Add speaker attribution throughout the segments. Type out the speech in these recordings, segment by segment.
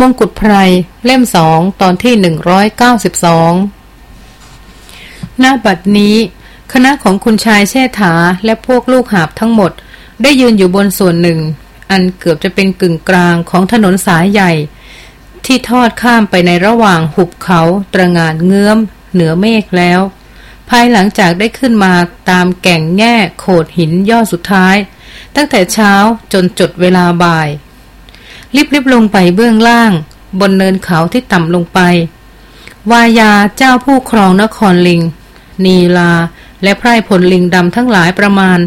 Speaker 1: มงกุฎไพร เล่มสองตอนที่หนึ่งร้อยเก้าสิบสองหน้าบัดนี้ คณะของคุณชายเชษฐาและพวกลูกหาบทั้งหมด ได้ยืนอยู่บนส่วนหนึ่ง อันเกือบจะเป็นกึ่งกลางของถนนสายใหญ่ ที่ทอดข้ามไปในระหว่างหุบเขาตระงานเงื้อม เหนือเมฆแล้ว ภายหลังจากได้ขึ้นมาตามแก่งแง่โขดหินยอดสุดท้าย ตั้งแต่เช้าจนจดเวลาบ่าย รีบๆลงไปเบื้องล่าง บนเนินเขาที่ต่ำลงไป วายาเจ้าผู้ครองนครลิง นีลา และไพร่พลลิงดำทั้งหลายประมาณ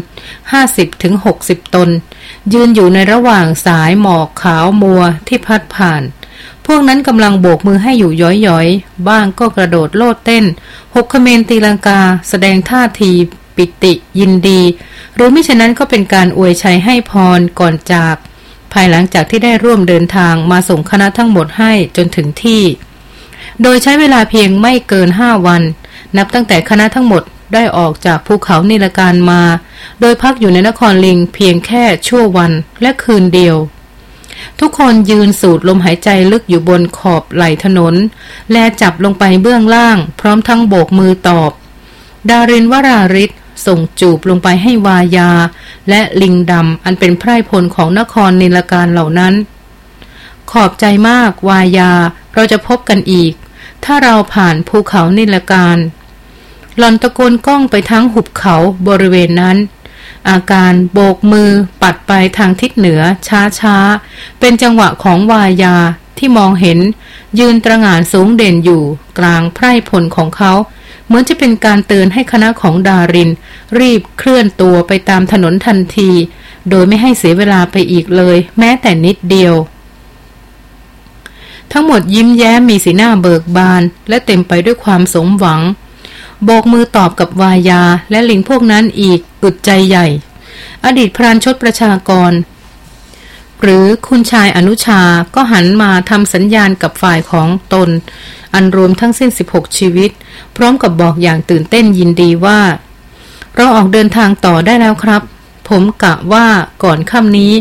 Speaker 1: 50-60ตน ยืนอยู่ในระหว่างสายหมอกขาวมัวที่พัดผ่าน พวกนั้นกำลังโบกมือให้อยู่ย้อยๆ บ้างก็กระโดดโลดเต้น หกขเมนตีลังกา แสดงท่าทีปิติยินดี หรือไม่ฉะนั้นก็เป็นการอวยชัยให้พรก่อนจาก ภายหลังจากที่ได้ร่วมเดินทางมาส่งคณะทั้งหมดให้จนถึงที่ โดยใช้เวลาเพียงไม่เกินห้าวัน นับตั้งแต่คณะทั้งหมดได้ออกจากภูเขานิลการมา โดยพักอยู่ในนครลิงเพียงแค่ชั่ววันและคืนเดียว ทุกคนยืนสูดลมหายใจลึกอยู่บนขอบไหลถนน และจับลงไปเบื้องล่าง พร้อมทั้งโบกมือตอบ ดารินวราริศ ส่งจูบลงไปให้วายา และลิงดำอันเป็นไพร่พลของนครนิลการเหล่านั้น ขอบใจมากวายา เราจะพบกันอีก ถ้าเราผ่านภูเขานิลการหลอนตะโกนก้องไปทั้งหุบเขาบริเวณนั้น อาการโบกมือปัดไปทางทิศเหนือ ช้าช้าเป็นจังหวะของวายาที่มองเห็น ยืนตระหง่านสูงเด่นอยู่ กลางไพร่พลของเขา เหมือนจะเป็นการเตือนให้คณะของดาริน รีบเคลื่อนตัวไปตามถนนทันที โดยไม่ให้เสียเวลาไปอีกเลย แม้แต่นิดเดียว ทั้งหมดยิ้มแย้มมีสีหน้าเบิกบาน และเต็มไปด้วยความสมหวัง โบกมือตอบกับวายาและลิงพวกนั้นอีกอึดใจใหญ่ อดีตพรานชดประชากร หรือคุณชายอนุชาก็หันมาทำสัญญาณกับฝ่ายของตน อันรวมทั้งสิ้น 16 ชีวิต พร้อมกับบอกอย่างตื่นเต้นยินดีว่า เราออกเดินทางต่อได้แล้วครับ ผมกะว่าก่อนค่ำนี้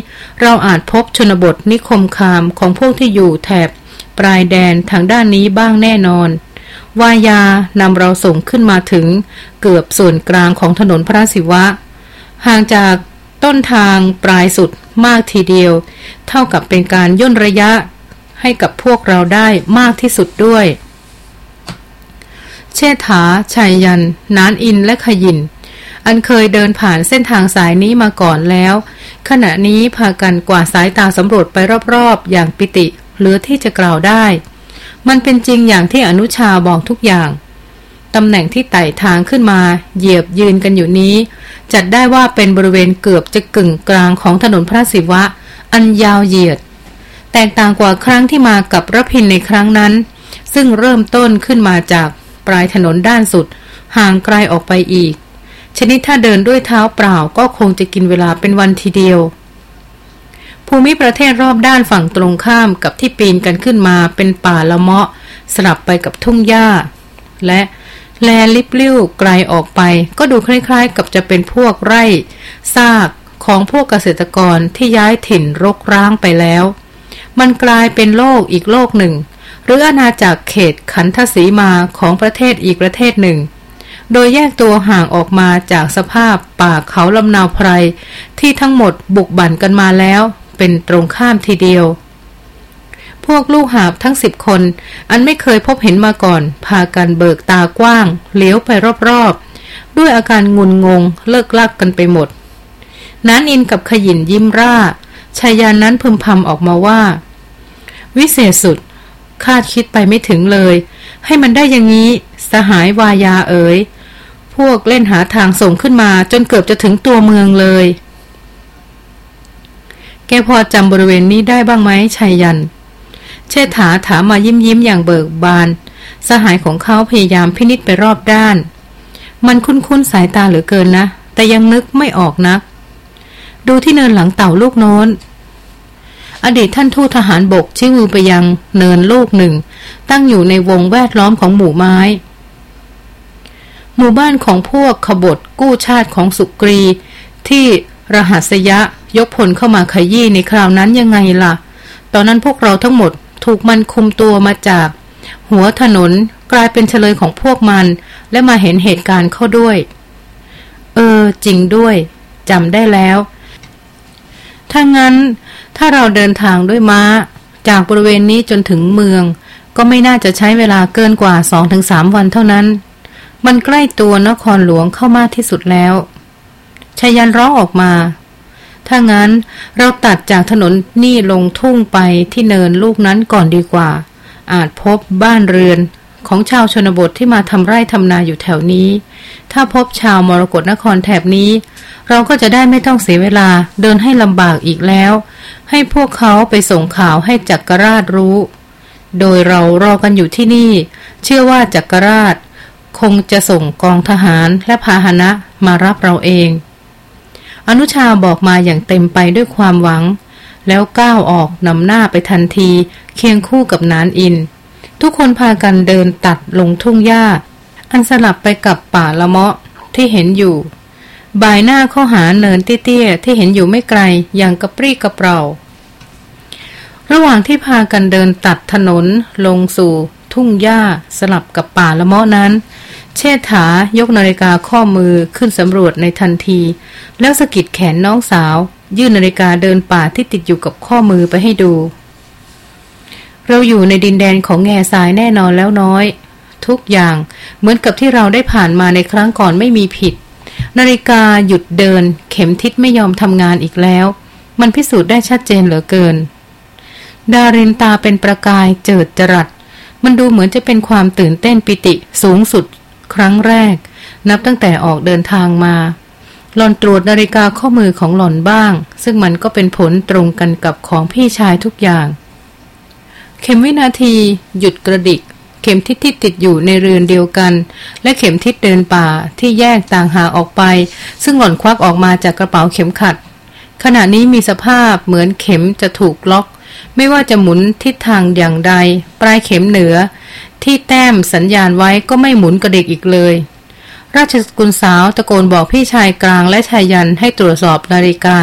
Speaker 1: เราอาจพบชนบทนิคมคามของพวกที่อยู่แถบ ปลายแดนทางด้านนี้บ้างแน่นอน วายานำเราส่งขึ้นมาถึง เกือบส่วนกลางของถนนพระศิวะ ห่างจาก ต้นทางปลายสุดมากทีเดียว เท่ากับเป็นการย่นระยะให้กับพวกเราได้มากที่สุดด้วย เชษฐาชัยยัน นานอินและขยิน อันเคยเดินผ่านเส้นทางสายนี้มาก่อนแล้ว ขณะนี้พากันกวาดสายตาสำรวจไปรอบๆ อย่างปิติ เหลือที่จะกล่าวได้ มันเป็นจริงอย่างที่อนุชาบอกทุกอย่าง ตำแหน่งที่ไต่ทางขึ้นมา เหยียบยืนกันอยู่นี้ จัดได้ว่าเป็นบริเวณเกือบจะกึ่งกลางของถนนพระศิวะ อันยาวเหยียด แตกต่างกว่าครั้งที่มากับรพินในครั้งนั้น ซึ่งเริ่มต้นขึ้นมาจากปลายถนนด้านสุด ห่างไกลออกไปอีก ชนิดถ้าเดินด้วยเท้าเปล่าก็คงจะกินเวลาเป็นวันทีเดียว ภูมิประเทศรอบด้านฝั่งตรงข้ามกับที่ปีนกันขึ้นมาเป็นป่าละเมาะ สลับไปกับทุ่งหญ้า และ แลลิบลิ้วไกลออกไป ก็ดูคล้ายๆ กับจะเป็นพวกไร่ซากของพวกเกษตรกรที่ย้ายถิ่นรกร้างไปแล้ว มันกลายเป็นโลกอีกโลกหนึ่ง หรืออาณาจักรเขตขันทศีมาของประเทศอีกประเทศหนึ่ง โดยแยกตัวห่างออกมาจากสภาพป่าเขาลำนาวไพรที่ทั้งหมดบุกบั่นกันมาแล้ว เป็นตรงข้ามทีเดียว พวกลูกหาบทั้งสิบคน อันไม่เคยพบเห็นมาก่อน พากันเบิกตากว้างเลี้ยวไปรอบๆ ด้วยอาการงุนงงเลิกลักกันไปหมด นันอินกับขยินยิ้มร่าชายานั้นพึมพำออกมาว่า วิเศษสุด คาดคิดไปไม่ถึงเลย ให้มันได้อย่างนี้ สหายวายาเอ๋ยพวกเล่นหาทางส่งขึ้นมาจนเกือบจะถึงตัวเมืองเลย แกพอจำบริเวณนี้ได้บ้างไหมชายยัน เชษฐาถามมายิ้มยิ้มอย่างเบิกบาน สหายของเขาพยายามพินิษไปรอบด้าน มันคุ้นๆสายตาเหลือเกินนะ แต่ยังนึกไม่ออกนัก ดูที่เนินหลังเต่าลูกโน้น อดีตท่านทูตทหารบกชี้มือไปยังเนินลูกหนึ่ง ตั้งอยู่ในวงแวดล้อมของหมู่ไม้ หมู่บ้านของพวกขบฏกู้ชาติของสุกรี ที่รหัสยะยกพลเข้ามาขยี้ในคราวนั้นยังไงล่ะ ตอนนั้นพวกเราทั้งหมด ถูกมันคุมตัวมาจาก หัวถนนกลายเป็นเฉลยของพวกมัน และมาเห็นเหตุการณ์เข้าด้วย เออ จริงด้วยจำได้แล้ว ถ้างั้น ถ้าเราเดินทางด้วยม้า จากบริเวณนี้จนถึงเมือง ก็ไม่น่าจะใช้เวลาเกินกว่าสองถึงสามวันเท่านั้น มันใกล้ตัวนครหลวงเข้ามากที่สุดแล้วชายันร้องออกมา ถ้างั้นเราตัดจากถนนนี่ลงทุ่งไปที่เนินลูกนั้นก่อนดีกว่า อาจพบบ้านเรือนของชาวชนบทที่มาทำไร่ทำนาอยู่แถวนี้ ถ้าพบชาวมรกรนครแถบนี้ เราก็จะได้ไม่ต้องเสียเวลาเดินให้ลำบากอีกแล้ว ให้พวกเขาไปส่งข่าวให้จักรราชรู้ โดยเรารอกันอยู่ที่นี่ เชื่อว่าจักรราช คงจะส่งกองทหารและพาหนะมารับเราเอง อนุชาบอกมาอย่างเต็มไปด้วยความหวัง แล้วก้าวออกนำหน้าไปทันที เคียงคู่กับนานอิน ทุกคนพากันเดินตัดลงทุ่งหญ้า อันสลับไปกับป่าละเมาะที่เห็นอยู่ บ่ายหน้าเข้าหาเนินเตี้ยๆที่เห็นอยู่ไม่ไกลอย่างกระปรี้กระเปร่า ระหว่างที่พากันเดินตัดถนนลงสู่ทุ่งหญ้าสลับกับป่าละเมาะนั้น เชษฐายกนาฬิกาข้อมือขึ้นสำรวจในทันที แล้วสะกิดแขนน้องสาว ยื่นนาฬิกาเดินป่าที่ติดอยู่กับข้อมือไปให้ดู เราอยู่ในดินแดนของแง่ทรายแน่นอนแล้วน้อย ทุกอย่างเหมือนกับที่เราได้ผ่านมาในครั้งก่อนไม่มีผิด นาฬิกาหยุดเดิน เข็มทิศไม่ยอมทำงานอีกแล้ว มันพิสูจน์ได้ชัดเจนเหลือเกิน ดารินตาเป็นประกายเจิดจรัสมันดูเหมือนจะเป็นความตื่นเต้นปิติสูงสุด ครั้งแรก นับตั้งแต่ออกเดินทางมา หล่อนตรวจนาฬิกาข้อมือของหล่อนบ้าง ซึ่งมันก็เป็นผลตรงกันกับของพี่ชายทุกอย่าง เข็มวินาทีหยุดกระดิก เข็มทิศที่ติดอยู่ในเรือนเดียวกัน และเข็มทิศเดินป่าที่แยกต่างหากออกไป ซึ่งหล่อนควักออกมาจากกระเป๋าเข็มขัด ขณะนี้มีสภาพเหมือนเข็มจะถูกล็อก ไม่ว่าจะหมุนทิศทางอย่างใด ปลายเข็มเหนือ ที่แต้มสัญญาณไว้ก็ไม่หมุนกระเดิกอีกเลย ราชสกุลสาวตะโกนบอกพี่ชายกลางและชายยันให้ตรวจสอบนาฬิกา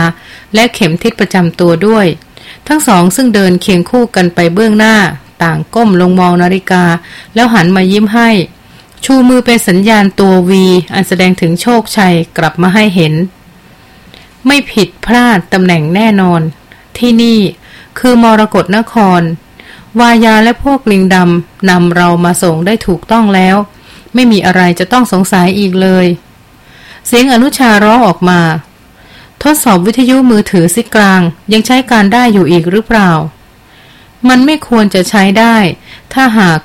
Speaker 1: และเข็มทิศประจำตัวด้วย ทั้งสองซึ่งเดินเคียงคู่กันไปเบื้องหน้า ต่างก้มลงมองนาฬิกา แล้วหันมายิ้มให้ ชูมือเป็นสัญญาณตัววีอันแสดงถึงโชคชัยกลับมาให้เห็น ไม่ผิดพลาดตำแหน่งแน่นอนที่นี่ คือมรกรนคร วายาและพวกลิงดำนำเรามาส่งได้ถูกต้องแล้ว ไม่มีอะไรจะต้องสงสัยอีกเลย เสียงอนุชาร้องออกมา ทดสอบวิทยุมือถือซิกลาง ยังใช้การได้อยู่อีกหรือเปล่า มันไม่ควรจะใช้ได้ ถ้าหาก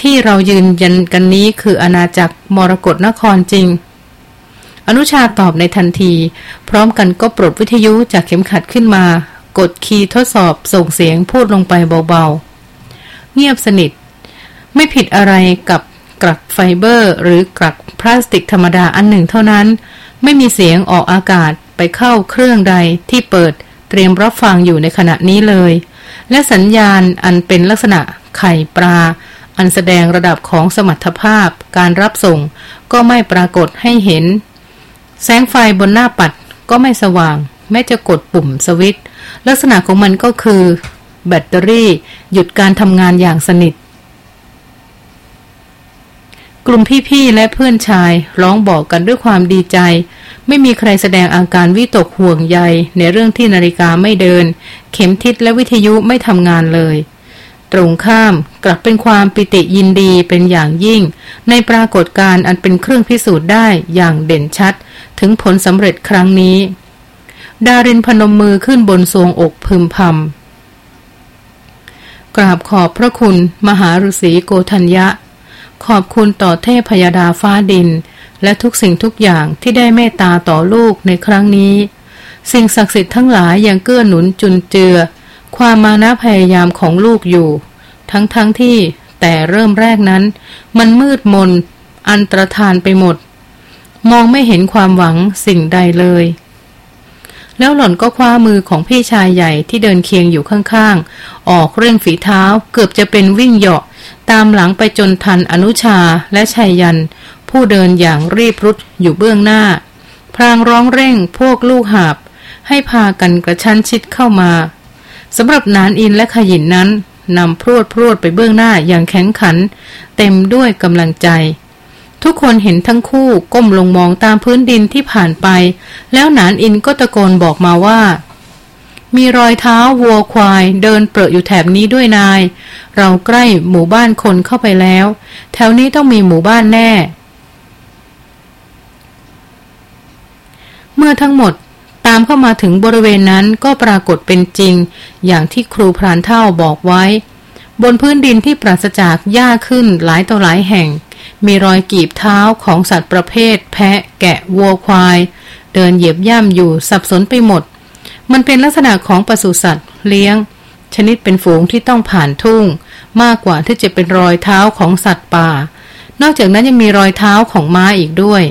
Speaker 1: ที่เรายืนยันกันนี้คืออาณาจักรมรกรนครจริง อนุชาตอบในทันที พร้อมกันก็ปลดวิทยุจากเข็มขัดขึ้นมา กดคีย์ทดสอบส่งเสียงพูดลงไปเบาๆ เงียบสนิท ไม่ผิดอะไรกับกรักไฟเบอร์ หรือกรักพลาสติกธรรมดาอันหนึ่งเท่านั้น ไม่มีเสียงออกอากาศไปเข้าเครื่องใดที่เปิดเตรียมรับฟังอยู่ในขณะนี้เลย และสัญญาณอันเป็นลักษณะไข่ปลา อันแสดงระดับของสมรรถภาพการรับส่ง ก็ไม่ปรากฏให้เห็น แสงไฟบนหน้าปัดก็ไม่สว่าง แม้จะกดปุ่มสวิตลักษณะของมันก็คือ แบตเตอรี่หยุดการทำงานอย่างสนิท กลุ่มพี่ๆและเพื่อนชายร้องบอกกันด้วยความดีใจ ไม่มีใครแสดงอาการวิตกห่วงใยในเรื่องที่นาฬิกาไม่เดิน เข็มทิศและวิทยุไม่ทำงานเลยตรงข้ามกลับเป็นความปิติยินดีเป็นอย่างยิ่ง ในปรากฏการณ์อันเป็นเครื่องพิสูจน์ได้อย่างเด่นชัด ถึงผลสำเร็จครั้งนี้ ดารินพนมมือขึ้นบนทรวงอกพึมพำกราบขอบพระคุณมหาฤาษีโกธัญญะ ขอบคุณต่อเทพพยาดาฟ้าดิน และทุกสิ่งทุกอย่างที่ได้เมตตาต่อลูกในครั้งนี้ สิ่งศักดิ์สิทธิ์ทั้งหลายยังเกื้อหนุนจุนเจือ ความมานะพยายามของลูกอยู่ ทั้งทั้งที่แต่เริ่มแรกนั้น มันมืดมน อันตรธานไปหมด มองไม่เห็นความหวังสิ่งใดเลย แล้วหล่อนก็คว้ามือของพี่ชายใหญ่ที่เดินเคียงอยู่ข้างๆ ออกเร่งฝีเท้าเกือบจะเป็นวิ่งเหาะ ตามหลังไปจนทันอนุชาและชัยยัน ผู้เดินอย่างรีบรุดอยู่เบื้องหน้า พรางร้องเร่งพวกลูกหาบ ให้พากันกระชั้นชิดเข้ามาสำหรับนานอินและขยินนั้นนำพรวดพรวดไปเบื้องหน้าอย่างแข็งขัน เต็มด้วยกำลังใจ ทุกคนเห็นทั้งคู่ก้มลงมองตามพื้นดินที่ผ่านไป แล้วหนานอินก็ตะโกนบอกมาว่า มีรอยเท้าวัวควายเดินเปรอะอยู่แถบนี้ด้วยนาย เราใกล้หมู่บ้านคนเข้าไปแล้ว แถวนี้ต้องมีหมู่บ้านแน่ เมื่อทั้งหมดตามเข้ามาถึงบริเวณนั้นก็ปรากฏเป็นจริง อย่างที่ครูพรานเท่าบอกไว้ บนพื้นดินที่ปราศจากหญ้าขึ้นหลายต่อหลายแห่ง มีรอยกีบเท้าของสัตว์ประเภท แพะ แกะ วัวควาย เดินเหยียบย่ำอยู่สับสนไปหมด มันเป็นลักษณะของปศุสัตว์เลี้ยง ชนิดเป็นฝูงที่ต้องผ่านทุ่ง มากกว่าที่จะเป็นรอยเท้าของสัตว์ป่า นอกจากนั้นยังมีรอยเท้าของม้าอีกด้วย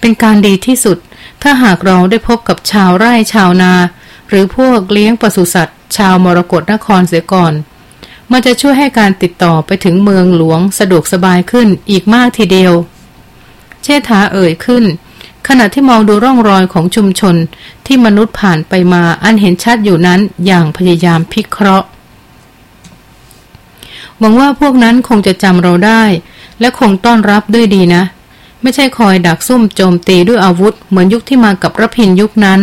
Speaker 1: เป็นการดีที่สุด ถ้าหากเราได้พบกับชาวไร่ชาวนา หรือพวกเลี้ยงปศุสัตว์ ชาวมรกรนครเสียก่อน มันจะช่วยให้การติดต่อไปถึงเมืองหลวงสะดวกสบายขึ้นอีกมากทีเดียว เชษฐาเอ่ยขึ้น ขณะที่มองดูร่องรอยของชุมชนที่มนุษย์ผ่านไปมาอันเห็นชัดอยู่นั้นอย่างพยายามพิเคราะห์หวังว่าพวกนั้นคงจะจำเราได้ และคงต้อนรับด้วยดีนะ ไม่ใช่คอยดักซุ่มโจมตีด้วยอาวุธ เหมือนยุคที่มากับรพินยุคนั้น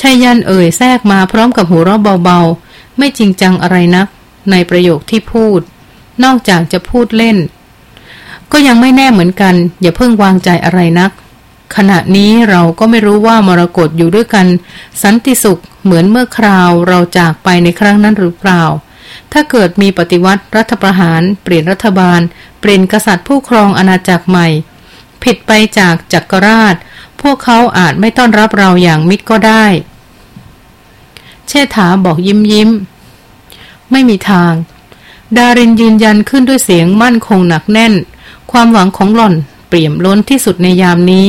Speaker 1: ชายันเอ่ยแทรกมาพร้อมกับหูเราะเบาๆ ไม่จริงจังอะไรนัก ในประโยคที่พูด นอกจากจะพูดเล่น ก็ยังไม่แน่เหมือนกัน อย่าเพิ่งวางใจอะไรนัก ขณะนี้เราก็ไม่รู้ว่ามรกตอยู่ด้วยกัน สันติสุขเหมือนเมื่อคราวเราจากไปในครั้งนั้นหรือเปล่า ถ้าเกิดมีปฏิวัติรัฐประหาร เปลี่ยนรัฐบาล เปลี่ยนกษัตริย์ผู้ครองอาณาจักรใหม่ ผิดไปจากจักรราช พวกเขาอาจไม่ต้อนรับเราอย่างมิตรก็ได้ เชษฐาบอกยิ้มยิ้ม ไม่มีทาง ดารินยืนยันขึ้นด้วยเสียงมั่นคงหนักแน่น ความหวังของหล่อนเปี่ยมล้นที่สุดในยามนี้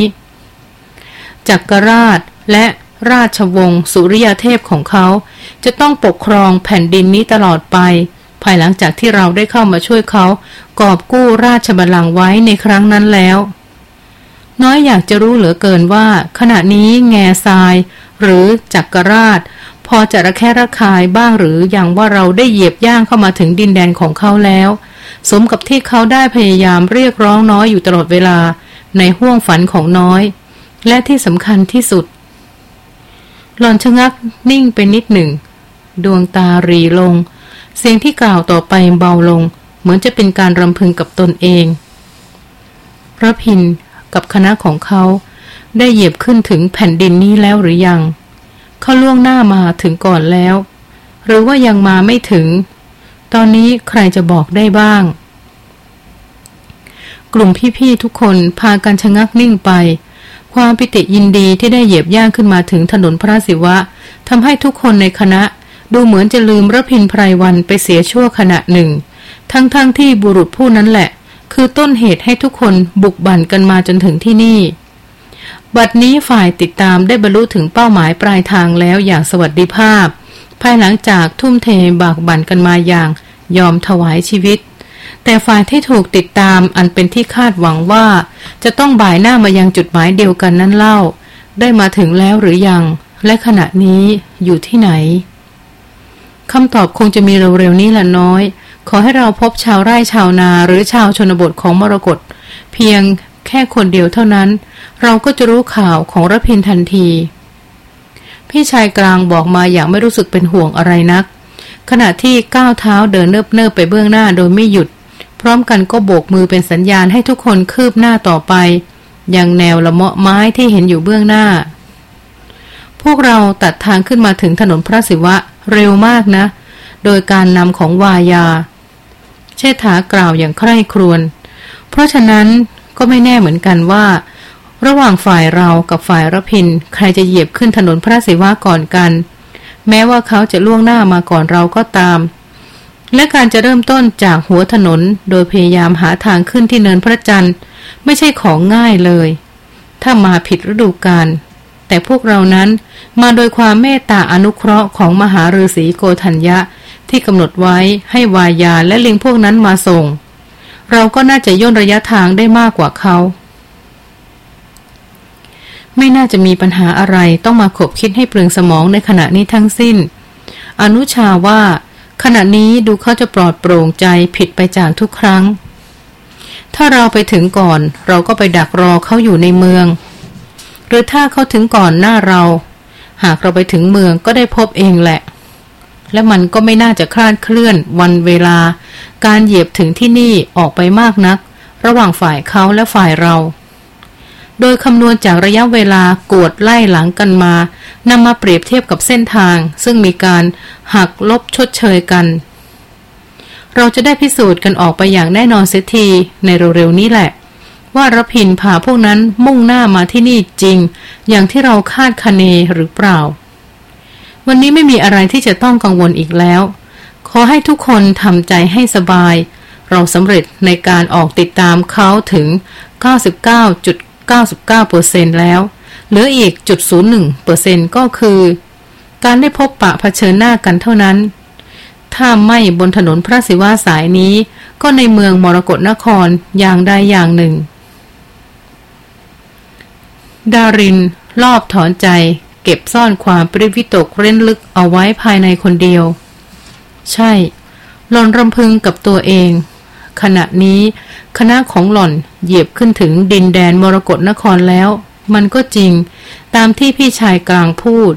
Speaker 1: จักรราชและราชวงศ์สุริยเทพของเขา จะต้องปกครองแผ่นดินนี้ตลอดไป ภายหลังจากที่เราได้เข้ามาช่วยเขา กอบกู้ราชบัลลังก์ไว้ในครั้งนั้นแล้ว น้อยอยากจะรู้เหลือเกินว่า ขณะนี้แง่ทราย หรือจักรราช พอจะระแคะระคายบ้างหรืออย่างว่าเราได้เหยียบย่างเข้ามาถึงดินแดนของเขาแล้ว สมกับที่เขาได้พยายามเรียกร้องน้อยอยู่ตลอดเวลาในห้วงฝันของน้อย และที่สำคัญที่สุด หลอนชะงักนิ่งไปนิดหนึ่ง ดวงตารีลง เสียงที่กล่าวต่อไปเบาลง เหมือนจะเป็นการรำพึงกับตนเองพระพินกับคณะของเขาได้เหยียบขึ้นถึงแผ่นดินนี้แล้วหรือยัง เขาล่วงหน้ามาถึงก่อนแล้ว หรือว่ายังมาไม่ถึง ตอนนี้ใครจะบอกได้บ้าง กลุ่มพี่ๆทุกคนพากันชะงักนิ่งไป ความปิติยินดีที่ได้เหยียบย่างขึ้นมาถึงถนนพระศิวะทำให้ทุกคนในคณะดูเหมือนจะลืมระพินไพรวันไปเสียชั่วขณะหนึ่ง ทั้งๆทที่บุรุษผู้นั้นแหละ คือต้นเหตุให้ทุกคนบุกบั่นกันมาจนถึงที่นี่ บัดนี้ฝ่ายติดตามได้บรรลุถึงเป้าหมายปลายทางแล้วอย่างสวัสดิภาพ ภายหลังจากทุ่มเทบากบั่นกันมาอย่างยอมถวายชีวิต แต่ฝ่ายที่ถูกติดตามอันเป็นที่คาดหวังว่า จะต้องบ่ายหน้ามายังจุดหมายเดียวกันนั้นเล่า ได้มาถึงแล้วหรือยัง และขณะนี้อยู่ที่ไหนคำตอบคงจะมีเร็วๆนี้ละน้อย ขอให้เราพบชาวไร่ชาวนาหรือชาวชนบทของมรกตเพียง แค่คนเดียวเท่านั้น เราก็จะรู้ข่าวของรพินทันที พี่ชายกลางบอกมาอย่างไม่รู้สึกเป็นห่วงอะไรนัก ขณะที่ก้าวเท้าเดินเนิบๆไปเบื้องหน้าโดยไม่หยุด พร้อมกันก็โบกมือเป็นสัญญาณให้ทุกคนคืบหน้าต่อไป อย่างแนวละเมาะไม้ที่เห็นอยู่เบื้องหน้า พวกเราตัดทางขึ้นมาถึงถนนพระศิวะเร็วมากนะ โดยการนำของวายา เชษฐากล่าวอย่างใคร่ครวญเพราะฉะนั้น ก็ไม่แน่เหมือนกันว่า ระหว่างฝ่ายเรากับฝ่ายรพิน ใครจะเหยียบขึ้นถนนพระศิวะก่อนกัน แม้ว่าเขาจะล่วงหน้ามาก่อนเราก็ตาม และการจะเริ่มต้นจากหัวถนน โดยพยายามหาทางขึ้นที่เนินพระจันทร์ ไม่ใช่ของง่ายเลย ถ้ามาผิดฤดูกาลแต่พวกเรานั้นมาโดยความเมตตาอนุเคราะห์ของมหาฤาษีโกธัญญะที่กำหนดไว้ให้วายาและลิงพวกนั้นมาส่ง เราก็น่าจะย่นระยะทางได้มากกว่าเขา ไม่น่าจะมีปัญหาอะไรต้องมาขบคิดให้เปลืองสมองในขณะนี้ทั้งสิ้น อนุชาว่า ขณะนี้ดูเขาจะปลอดโปร่งใจผิดไปจากทุกครั้ง ถ้าเราไปถึงก่อนเราก็ไปดักรอเขาอยู่ในเมือง หรือถ้าเขาถึงก่อนหน้าเรา หากเราไปถึงเมืองก็ได้พบเองแหละ และมันก็ไม่น่าจะคลาดเคลื่อนวันเวลา การเหยียบถึงที่นี่ออกไปมากนัก ระหว่างฝ่ายเขาและฝ่ายเรา โดยคำนวณจากระยะเวลากวดไล่หลังกันมานำมาเปรียบเทียบกับเส้นทาง ซึ่งมีการหักลบชดเชยกัน เราจะได้พิสูจน์กันออกไปอย่างแน่นอนเสียทีในเร็วๆนี้แหละ ว่ารพินพาพวกนั้นมุ่งหน้ามาที่นี่จริง อย่างที่เราคาดคะเนหรือเปล่า วันนี้ไม่มีอะไรที่จะต้องกังวลอีกแล้ว ขอให้ทุกคนทำใจให้สบาย เราสำเร็จในการออกติดตามเขาถึง 99 99%แล้ว เหลืออีกจุด01%ก็คือ การได้พบปะเผชิญหน้ากันเท่านั้น ถ้าไม่บนถนนพระศิวะสายนี้ ก็ในเมืองมรกรนครอย่างใดอย่างหนึ่ง ดารินรอบถอนใจ ก็บซ่อนความปริวิตกเร้นลึกเอาไว้ภายในคนเดียว ใช่ หลอนรำพึงกับตัวเอง ขณะนี้คณะของหล่อนเหยียบขึ้นถึงดินแดนมรกรนครแล้ว มันก็จริง ตามที่พี่ชายกลางพูด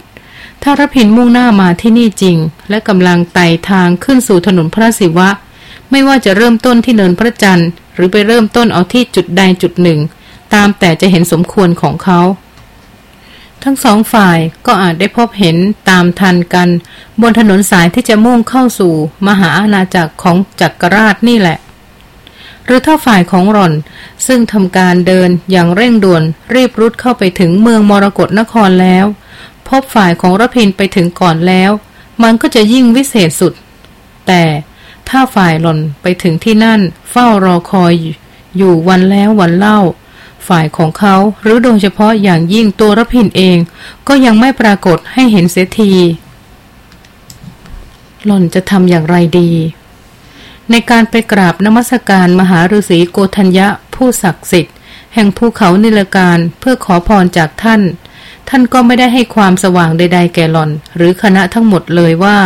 Speaker 1: ถ้ารพินมุ่งหน้ามาที่นี่จริง และกำลังไต่ทางขึ้นสู่ถนนพระศิวะ ไม่ว่าจะเริ่มต้นที่เนินพระจันทร์ หรือไปเริ่มต้นเอาที่จุดใดจุดหนึ่ง ตามแต่จะเห็นสมควรของเขา ทั้งสองฝ่ายก็อาจได้พบเห็นตามทันกัน บนถนนสายที่จะมุ่งเข้าสู่มหาอาณาจักรของจักรราชนี่แหละ หรือถ้าฝ่ายของหล่อน ซึ่งทำการเดินอย่างเร่งด่วนรีบรุดเข้าไปถึงเมืองมรกรนครแล้ว พบฝ่ายของรพินไปถึงก่อนแล้ว มันก็จะยิ่งวิเศษสุด แต่ถ้าฝ่ายหล่อนไปถึงที่นั่นเฝ้ารอคอยอยู่วันแล้ววันเล่า ฝ่ายของเขาหรือโดยเฉพาะอย่างยิ่งตัวรพินเอง ก็ยังไม่ปรากฏให้เห็นเสียทีหล่อนจะทำอย่างไรดี ในการไปกราบนมัสการมหาฤาษีโกธัญญะผู้ศักดิ์สิทธิ์ แห่งภูเขานิลการเพื่อขอพรจากท่าน ท่านก็ไม่ได้ให้ความสว่างใด ๆ แก่หล่อน หรือคณะทั้งหมดเลยว่า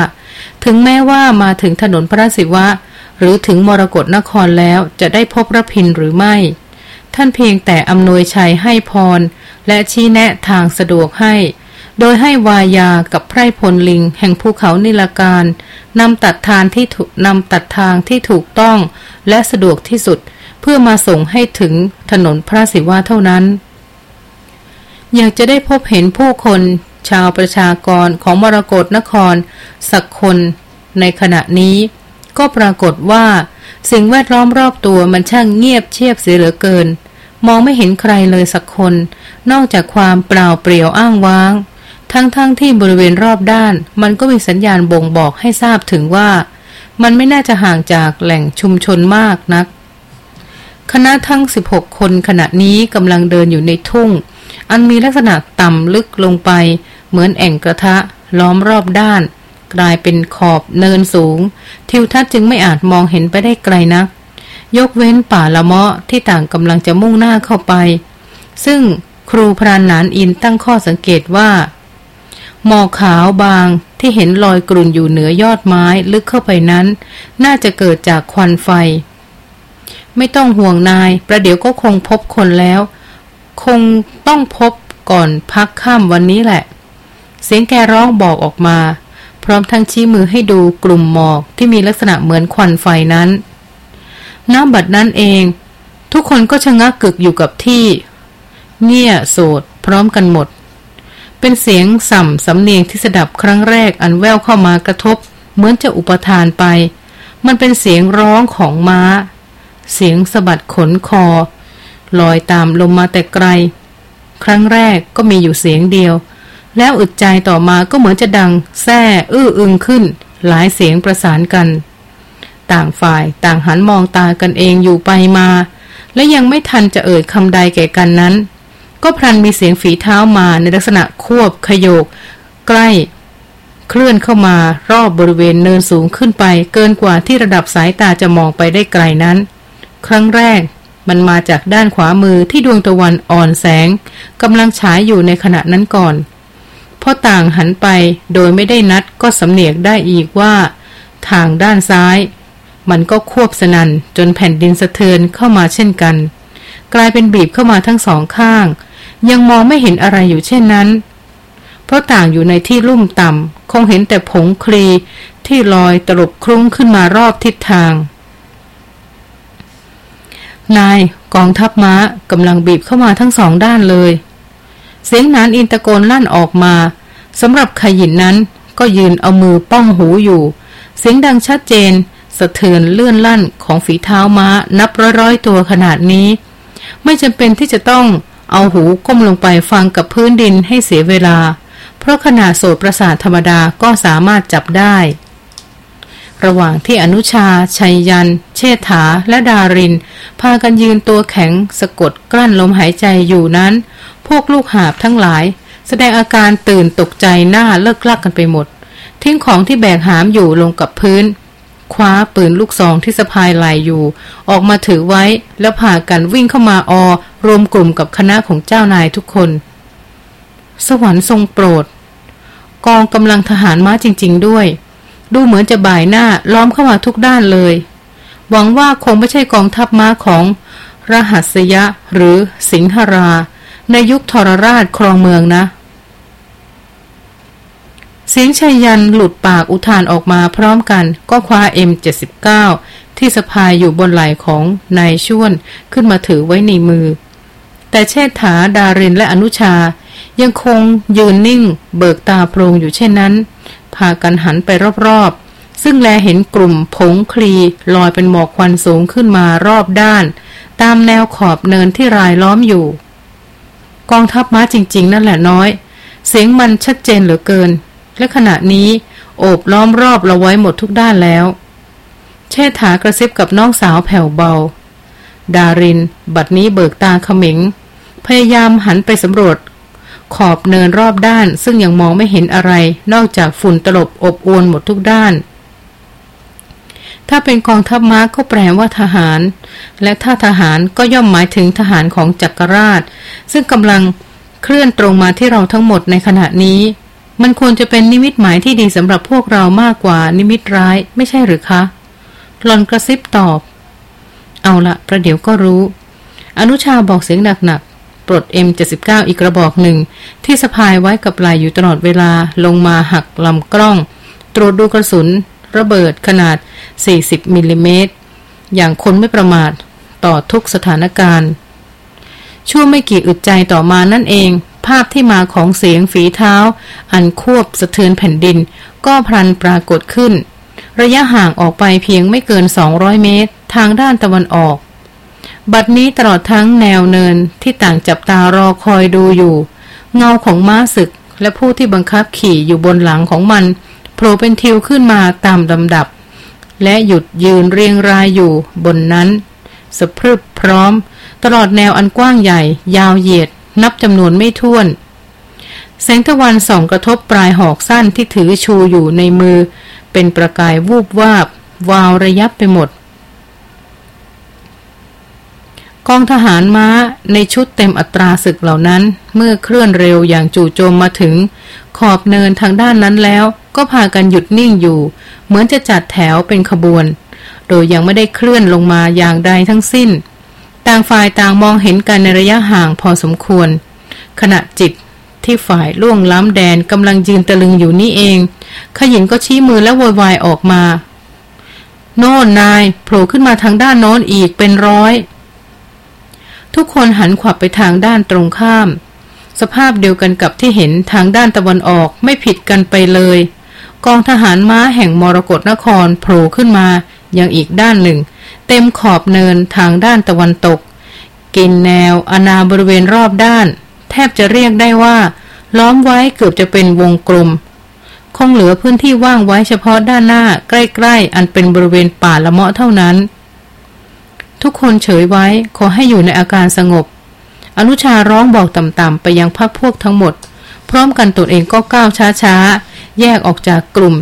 Speaker 1: ถึงแม้ว่ามาถึงถนนพระศิวะ หรือถึงมรกรนครแล้วจะได้พบรพินหรือไม่ ท่านเพียงแต่อำนวยชัยให้พร และชี้แนะทางสะดวกให้ โดยให้วายากับไพรพลลิง แห่งภูเขานิลการนำตัดทานที่ถูกนำตัดทางที่ถูกต้องและสะดวกที่สุด เพื่อมาส่งให้ถึงถนนพระศิวะเท่านั้น อยากจะได้พบเห็นผู้คนชาวประชากรของมรกรนคร สักคน ในขณะนี้ ก็ปรากฏว่า สิ่งแวดล้อมรอบตัวมันช่างเงียบเชียบเสียเหลือเกิน มองไม่เห็นใครเลยสักคน นอกจากความเปล่าเปลี่ยวอ้างว้าง ทั้งๆทที่บริเวณรอบด้าน มันก็มีสัญญาณบ่งบอกให้ทราบถึงว่า มันไม่น่าจะห่างจากแหล่งชุมชนมากนัก คณะทั้ง 16 คนขณะนี้กำลังเดินอยู่ในทุ่ง อันมีลักษณะต่ำลึกลงไป เหมือนแอ่งกระทะล้อมรอบด้าน กลายเป็นขอบเนินสูง ทิวทัศน์จึงไม่อาจมองเห็นไปได้ไกลนัก ยกเว้นป่าละเมาะที่ต่างกำลังจะมุ่งหน้าเข้าไป ซึ่งครูพรานนานอินตั้งข้อสังเกตว่า หมอกขาวบางที่เห็นลอยกลุ่นอยู่เหนือยอดไม้ลึกเข้าไปนั้น น่าจะเกิดจากควันไฟ ไม่ต้องห่วงนาย ประเดี๋ยวก็คงพบคนแล้ว คงต้องพบก่อนพักข้ามวันนี้แหละ เสียงแกร้องบอกออกมา พร้อมทั้งชี้มือให้ดูกลุ่มหมอกที่มีลักษณะเหมือนควันไฟนั้นน้ำบัดนั้นเอง ทุกคนก็ชะงักกึกอยู่กับที่ เงี่ยโสดพร้อมกันหมด เป็นเสียงสัมสำเนียงที่สดับครั้งแรกอันแววเข้ามากระทบ เหมือนจะอุปทานไป มันเป็นเสียงร้องของม้า เสียงสะบัดขนคอ ลอยตามลมมาแต่ไกล ครั้งแรกก็มีอยู่เสียงเดียว แล้วอึดใจต่อมาก็เหมือนจะดังแซ่อื้ออึงขึ้น หลายเสียงประสานกัน ต่างฝ่ายต่างหันมองตากันเองอยู่ไปมา และยังไม่ทันจะเอ่ยคำใดแก่กันนั้น ก็พลันมีเสียงฝีเท้ามาในลักษณะควบขยก ใกล้ เคลื่อนเข้ามารอบบริเวณเนินสูงขึ้นไป เกินกว่าที่ระดับสายตาจะมองไปได้ไกลนั้น ครั้งแรกมันมาจากด้านขวามือที่ดวงตะวันอ่อนแสงกำลังฉายอยู่ในขณะนั้นก่อน พอต่างหันไปโดยไม่ได้นัดก็สำเนียกได้อีกว่า ทางด้านซ้าย มันก็ควบสนันจนแผ่นดินสะเทือนเข้ามาเช่นกัน กลายเป็นบีบเข้ามาทั้งสองข้าง ยังมองไม่เห็นอะไรอยู่เช่นนั้น เพราะต่างอยู่ในที่ลุ่มต่ำคงเห็นแต่ผงคลีที่ลอยตลบคลุ้งขึ้นมารอบทิศทาง นายกองทัพม้ากำลังบีบเข้ามาทั้งสองด้านเลย เสียงนานอินตะโกนลั่นออกมาสำหรับขยินนั้นก็ยืนเอามือป้องหูอยู่ เสียงดังชัดเจน สะเทือนเลื่อนลั่นของฝีเท้าม้านับร้อยๆตัวขนาดนี้ ไม่จำเป็นที่จะต้องเอาหูก้มลงไปฟังกับพื้นดินให้เสียเวลา เพราะขนาดโสตประสาทธรรมดาก็สามารถจับได้ ระหว่างที่อนุชา ชัยยัน เชษฐา และดาริน พากันยืนตัวแข็งสะกดกลั้นลมหายใจอยู่นั้น พวกลูกหาบทั้งหลาย แสดงอาการตื่นตกใจหน้าเลิกลักกันไปหมด ทิ้งของที่แบกหามอยู่ลงกับพื้น คว้าปืนลูกซองที่สะพายไหลอยู่ ออกมาถือไว้แล้วพากันวิ่งเข้ามาออ รวมกลุ่มกับคณะของเจ้านายทุกคน สวรรค์ทรงโปรด กองกำลังทหารม้าจริง ๆ ด้วย ดูเหมือนจะบ่ายหน้าล้อมเข้ามาทุกด้านเลย หวังว่าคงไม่ใช่กองทัพม้าของ รหัสยะหรือสิงหรา ในยุคทรราชครองเมืองนะ เสียงชัยยันหลุดปากอุทานออกมาพร้อมกันก็คว้า M79 ที่สะพายอยู่บนไหล่ของนายชวนขึ้นมาถือไว้ในมือ แต่เชษฐาดารินและอนุชายังคงยืนนิ่งเบิกตาโพรงอยู่เช่นนั้น พากันหันไปรอบๆ ซึ่งแลเห็นกลุ่มผงคลีลอยเป็นหมอกควันสูงขึ้นมารอบด้าน ตามแนวขอบเนินที่รายล้อมอยู่ กองทัพม้าจริง ๆ นั่นแหละน้อย เสียงมันชัดเจนเหลือเกิน และขณะนี้โอบล้อมรอบเราไว้หมดทุกด้านแล้ว เชษฐากระซิบกับน้องสาวแผ่วเบา ดาริน บัดนี้เบิกตาขมิง พยายามหันไปสำรวจ ขอบเนินรอบด้าน ซึ่งยังมองไม่เห็นอะไร นอกจากฝุ่นตลบอบอวนหมดทุกด้าน ถ้าเป็นกองทัพม้าก็แปลว่าทหาร และถ้าทหารก็ย่อมหมายถึงทหารของจักรราช ซึ่งกำลังเคลื่อนตรงมาที่เราทั้งหมดในขณะนี้ มันควรจะเป็นนิมิตหมายที่ดีสำหรับพวกเรามากกว่านิมิตร้ายไม่ใช่หรือคะหลอนกระซิบตอบ เอาละประเดี๋ยวก็รู้ อนุชาบอกเสียงหนัก ปลด M79 อีกกระบอกหนึ่ง ที่สะพายไว้กับไหลอยู่ตลอดเวลาลงมาหักลำกล้อง ตรวจดูกระสุน ระเบิดขนาด 40 มิลลิเมตร อย่างคนไม่ประมาทต่อทุกสถานการณ์ ชั่วไม่กี่อึดใจต่อมานั่นเอง ภาพที่มาของเสียงฝีเท้า อันควบสะเทือนแผ่นดิน ก็พลันปรากฏขึ้น ระยะห่างออกไปเพียงไม่เกิน 200 เมตร ทางด้านตะวันออก บัดนี้ตลอดทั้งแนวเนินที่ต่างจับตารอคอยดูอยู่ เงาของม้าศึกและผู้ที่บังคับขี่อยู่บนหลังของมันโผล่เป็นทิวขึ้นมาตามลำดับ และหยุดยืนเรียงรายอยู่บนนั้นสะพรึบพร้อม ตลอดแนวอันกว้างใหญ่ ยาวเหยียด นับจำนวนไม่ถ้วน แสงตะวันส่องกระทบปลายหอกสั้นที่ถือชูอยู่ในมือ เป็นประกายวูบวาบ วาวระยับไปหมด กองทหารม้าในชุดเต็มอัตราศึกเหล่านั้น เมื่อเคลื่อนเร็วอย่างจู่โจมมาถึง ขอบเนินทางด้านนั้นแล้ว ก็พากันหยุดนิ่งอยู่ เหมือนจะจัดแถวเป็นขบวน โดยยังไม่ได้เคลื่อนลงมาอย่างใดทั้งสิ้น ต่างฝ่ายต่างมองเห็นกันในระยะห่างพอสมควร ขณะจิตที่ฝ่ายล่วงล้ำแดนกำลังยืนตะลึงอยู่นี่เอง ขยินก็ชี้มือและโวยวายออกมา โน่นนายโผล่ขึ้นมาทางด้านโน้นอีกเป็นร้อย ทุกคนหันขวับไปทางด้านตรงข้าม สภาพเดียวกันกับที่เห็นทางด้านตะวันออกไม่ผิดกันไปเลย กองทหารม้าแห่งมรกรนครโผล่ขึ้นมาอย่างอีกด้านหนึ่ง เต็มขอบเนินทางด้านตะวันตก กินแนวอนาบริเวณรอบด้าน แทบจะเรียกได้ว่า ล้อมไว้เกือบจะเป็นวงกลมคงเหลือพื้นที่ว่างไว้เฉพาะด้านหน้าใกล้ ๆ อันเป็นบริเวณป่าละเมาะเท่านั้น ทุกคนเฉยไว้ขอให้อยู่ในอาการสงบ อนุชาร้องบอกต่ำๆไปยังพักพวกทั้งหมด พร้อมกันตัวเองก็ก้าวช้าๆ แยกออกจากกลุ่ม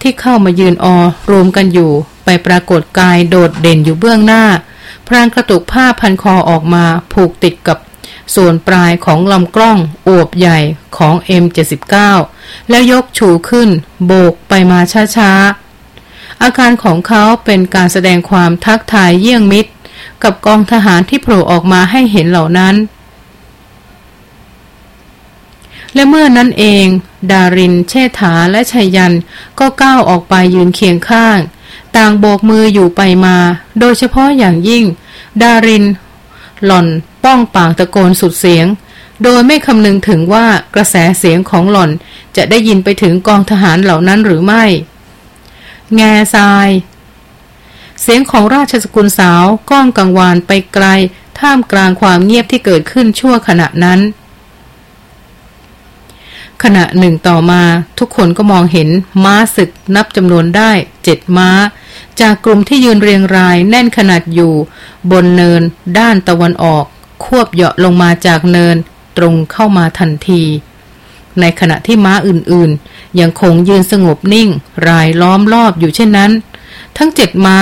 Speaker 1: ที่เข้ามายืนออรวมกันอยู่ ไปปรากฏกายโดดเด่นอยู่เบื้องหน้า พรางกระตุกผ้าพันคอออกมาผูกติดกับส่วนปลายของลำกล้องอวบใหญ่ของ M79 แล้วยกชูขึ้น โบกไปมาช้าๆ อาการของเขาเป็นการแสดงความทักทายเยี่ยงมิตร กับกองทหารที่โผล่ออกมาให้เห็นเหล่านั้น และเมื่อนั้นเอง ดาริน เชษฐาและชัยยันก็ก้าวออกไปยืนเคียงข้าง ต่างโบกมืออยู่ไปมา โดยเฉพาะอย่างยิ่ง ดาริน หล่อนป้องปากตะโกนสุดเสียงโดยไม่คำนึงถึงว่ากระแสเสียงของหล่อนจะได้ยินไปถึงกองทหารเหล่านั้นหรือไม่ แง่ทราย เสียงของราชสกุลสาวก้องกังวานไปไกล ท่ามกลางความเงียบที่เกิดขึ้นชั่วขณะนั้น ขณะหนึ่งต่อมาทุกคนก็มองเห็นม้าศึกนับจำนวนได้เจ็ดม้า จากกลุ่มที่ยืนเรียงรายแน่นขนาดอยู่ บนเนิน ด้านตะวันออก ควบเหยาะลงมาจากเนิน ตรงเข้ามาทันที ในขณะที่ม้าอื่นๆ ยังคงยืนสงบนิ่ง รายล้อมรอบอยู่เช่นนั้น ทั้งเจ็ดม้า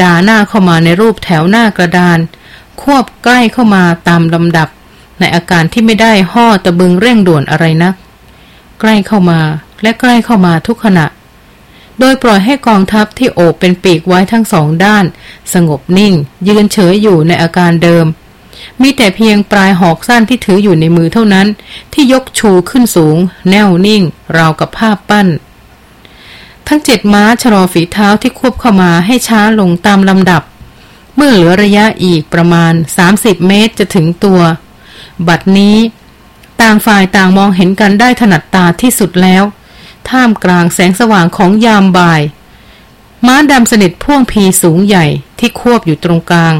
Speaker 1: ด่าหน้าเข้ามาในรูปแถวหน้ากระดาน ควบใกล้เข้ามาตามลำดับ ในอาการที่ไม่ได้ห่อตะบึงเร่งด่วนอะไรนัก ใกล้เข้ามาและใกล้เข้ามาทุกขณะ โดยปล่อยให้กองทัพที่โอบเป็นปีกไว้ทั้งสองด้าน สงบนิ่ง ยืนเฉยอยู่ในอาการเดิม มีแต่เพียงปลายหอกสั้นที่ถืออยู่ในมือเท่านั้น ที่ยกชูขึ้นสูง แน่วนิ่ง ราวกับภาพปั้น ทั้งเจ็ดม้าชะลอฝีเท้าที่ควบเข้ามาให้ช้าลงตามลำดับ เมื่อเหลือระยะอีกประมาณ 30 เมตรจะถึงตัว บัดนี้ ต่างฝ่ายต่างมองเห็นกันได้ถนัดตาที่สุดแล้ว ท่ามกลางแสงสว่างของยามบ่าย ม้าดำสนิทพ่วงพีสูงใหญ่ที่ควบอยู่ตรงกลาง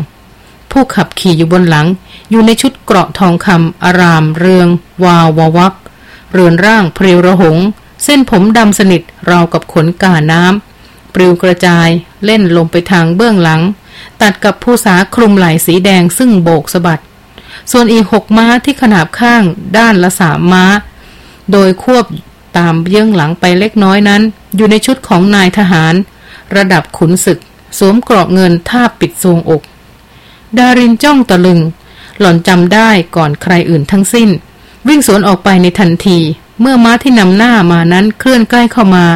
Speaker 1: ผู้ขับขี่อยู่บนหลัง อยู่ในชุดเกราะทองคำอาราม เรือง วาวววักเรือนร่างเพรียวระหง เส้นผมดำสนิทราวกับขนกาน้ำปลิวกระจายเล่นลงไปทางเบื้องหลัง ตัดกับผู้สาคลุมไหล่สีแดงซึ่งโบกสะบัด ส่วนอีกหกม้าที่ขนาบข้างด้านละสามม้า โดยควบตามเยื่องหลังไปเล็กน้อยนั้น อยู่ในชุดของนายทหาร ระดับขุนศึก สวมเกราะเงินท่าปิดทรวงอก ดารินจ้องตะลึง หล่อนจำได้ก่อนใครอื่นทั้งสิ้น วิ่งสวนออกไปในทันที เมื่อม้าที่นำหน้ามานั้นเคลื่อนใกล้เข้ามา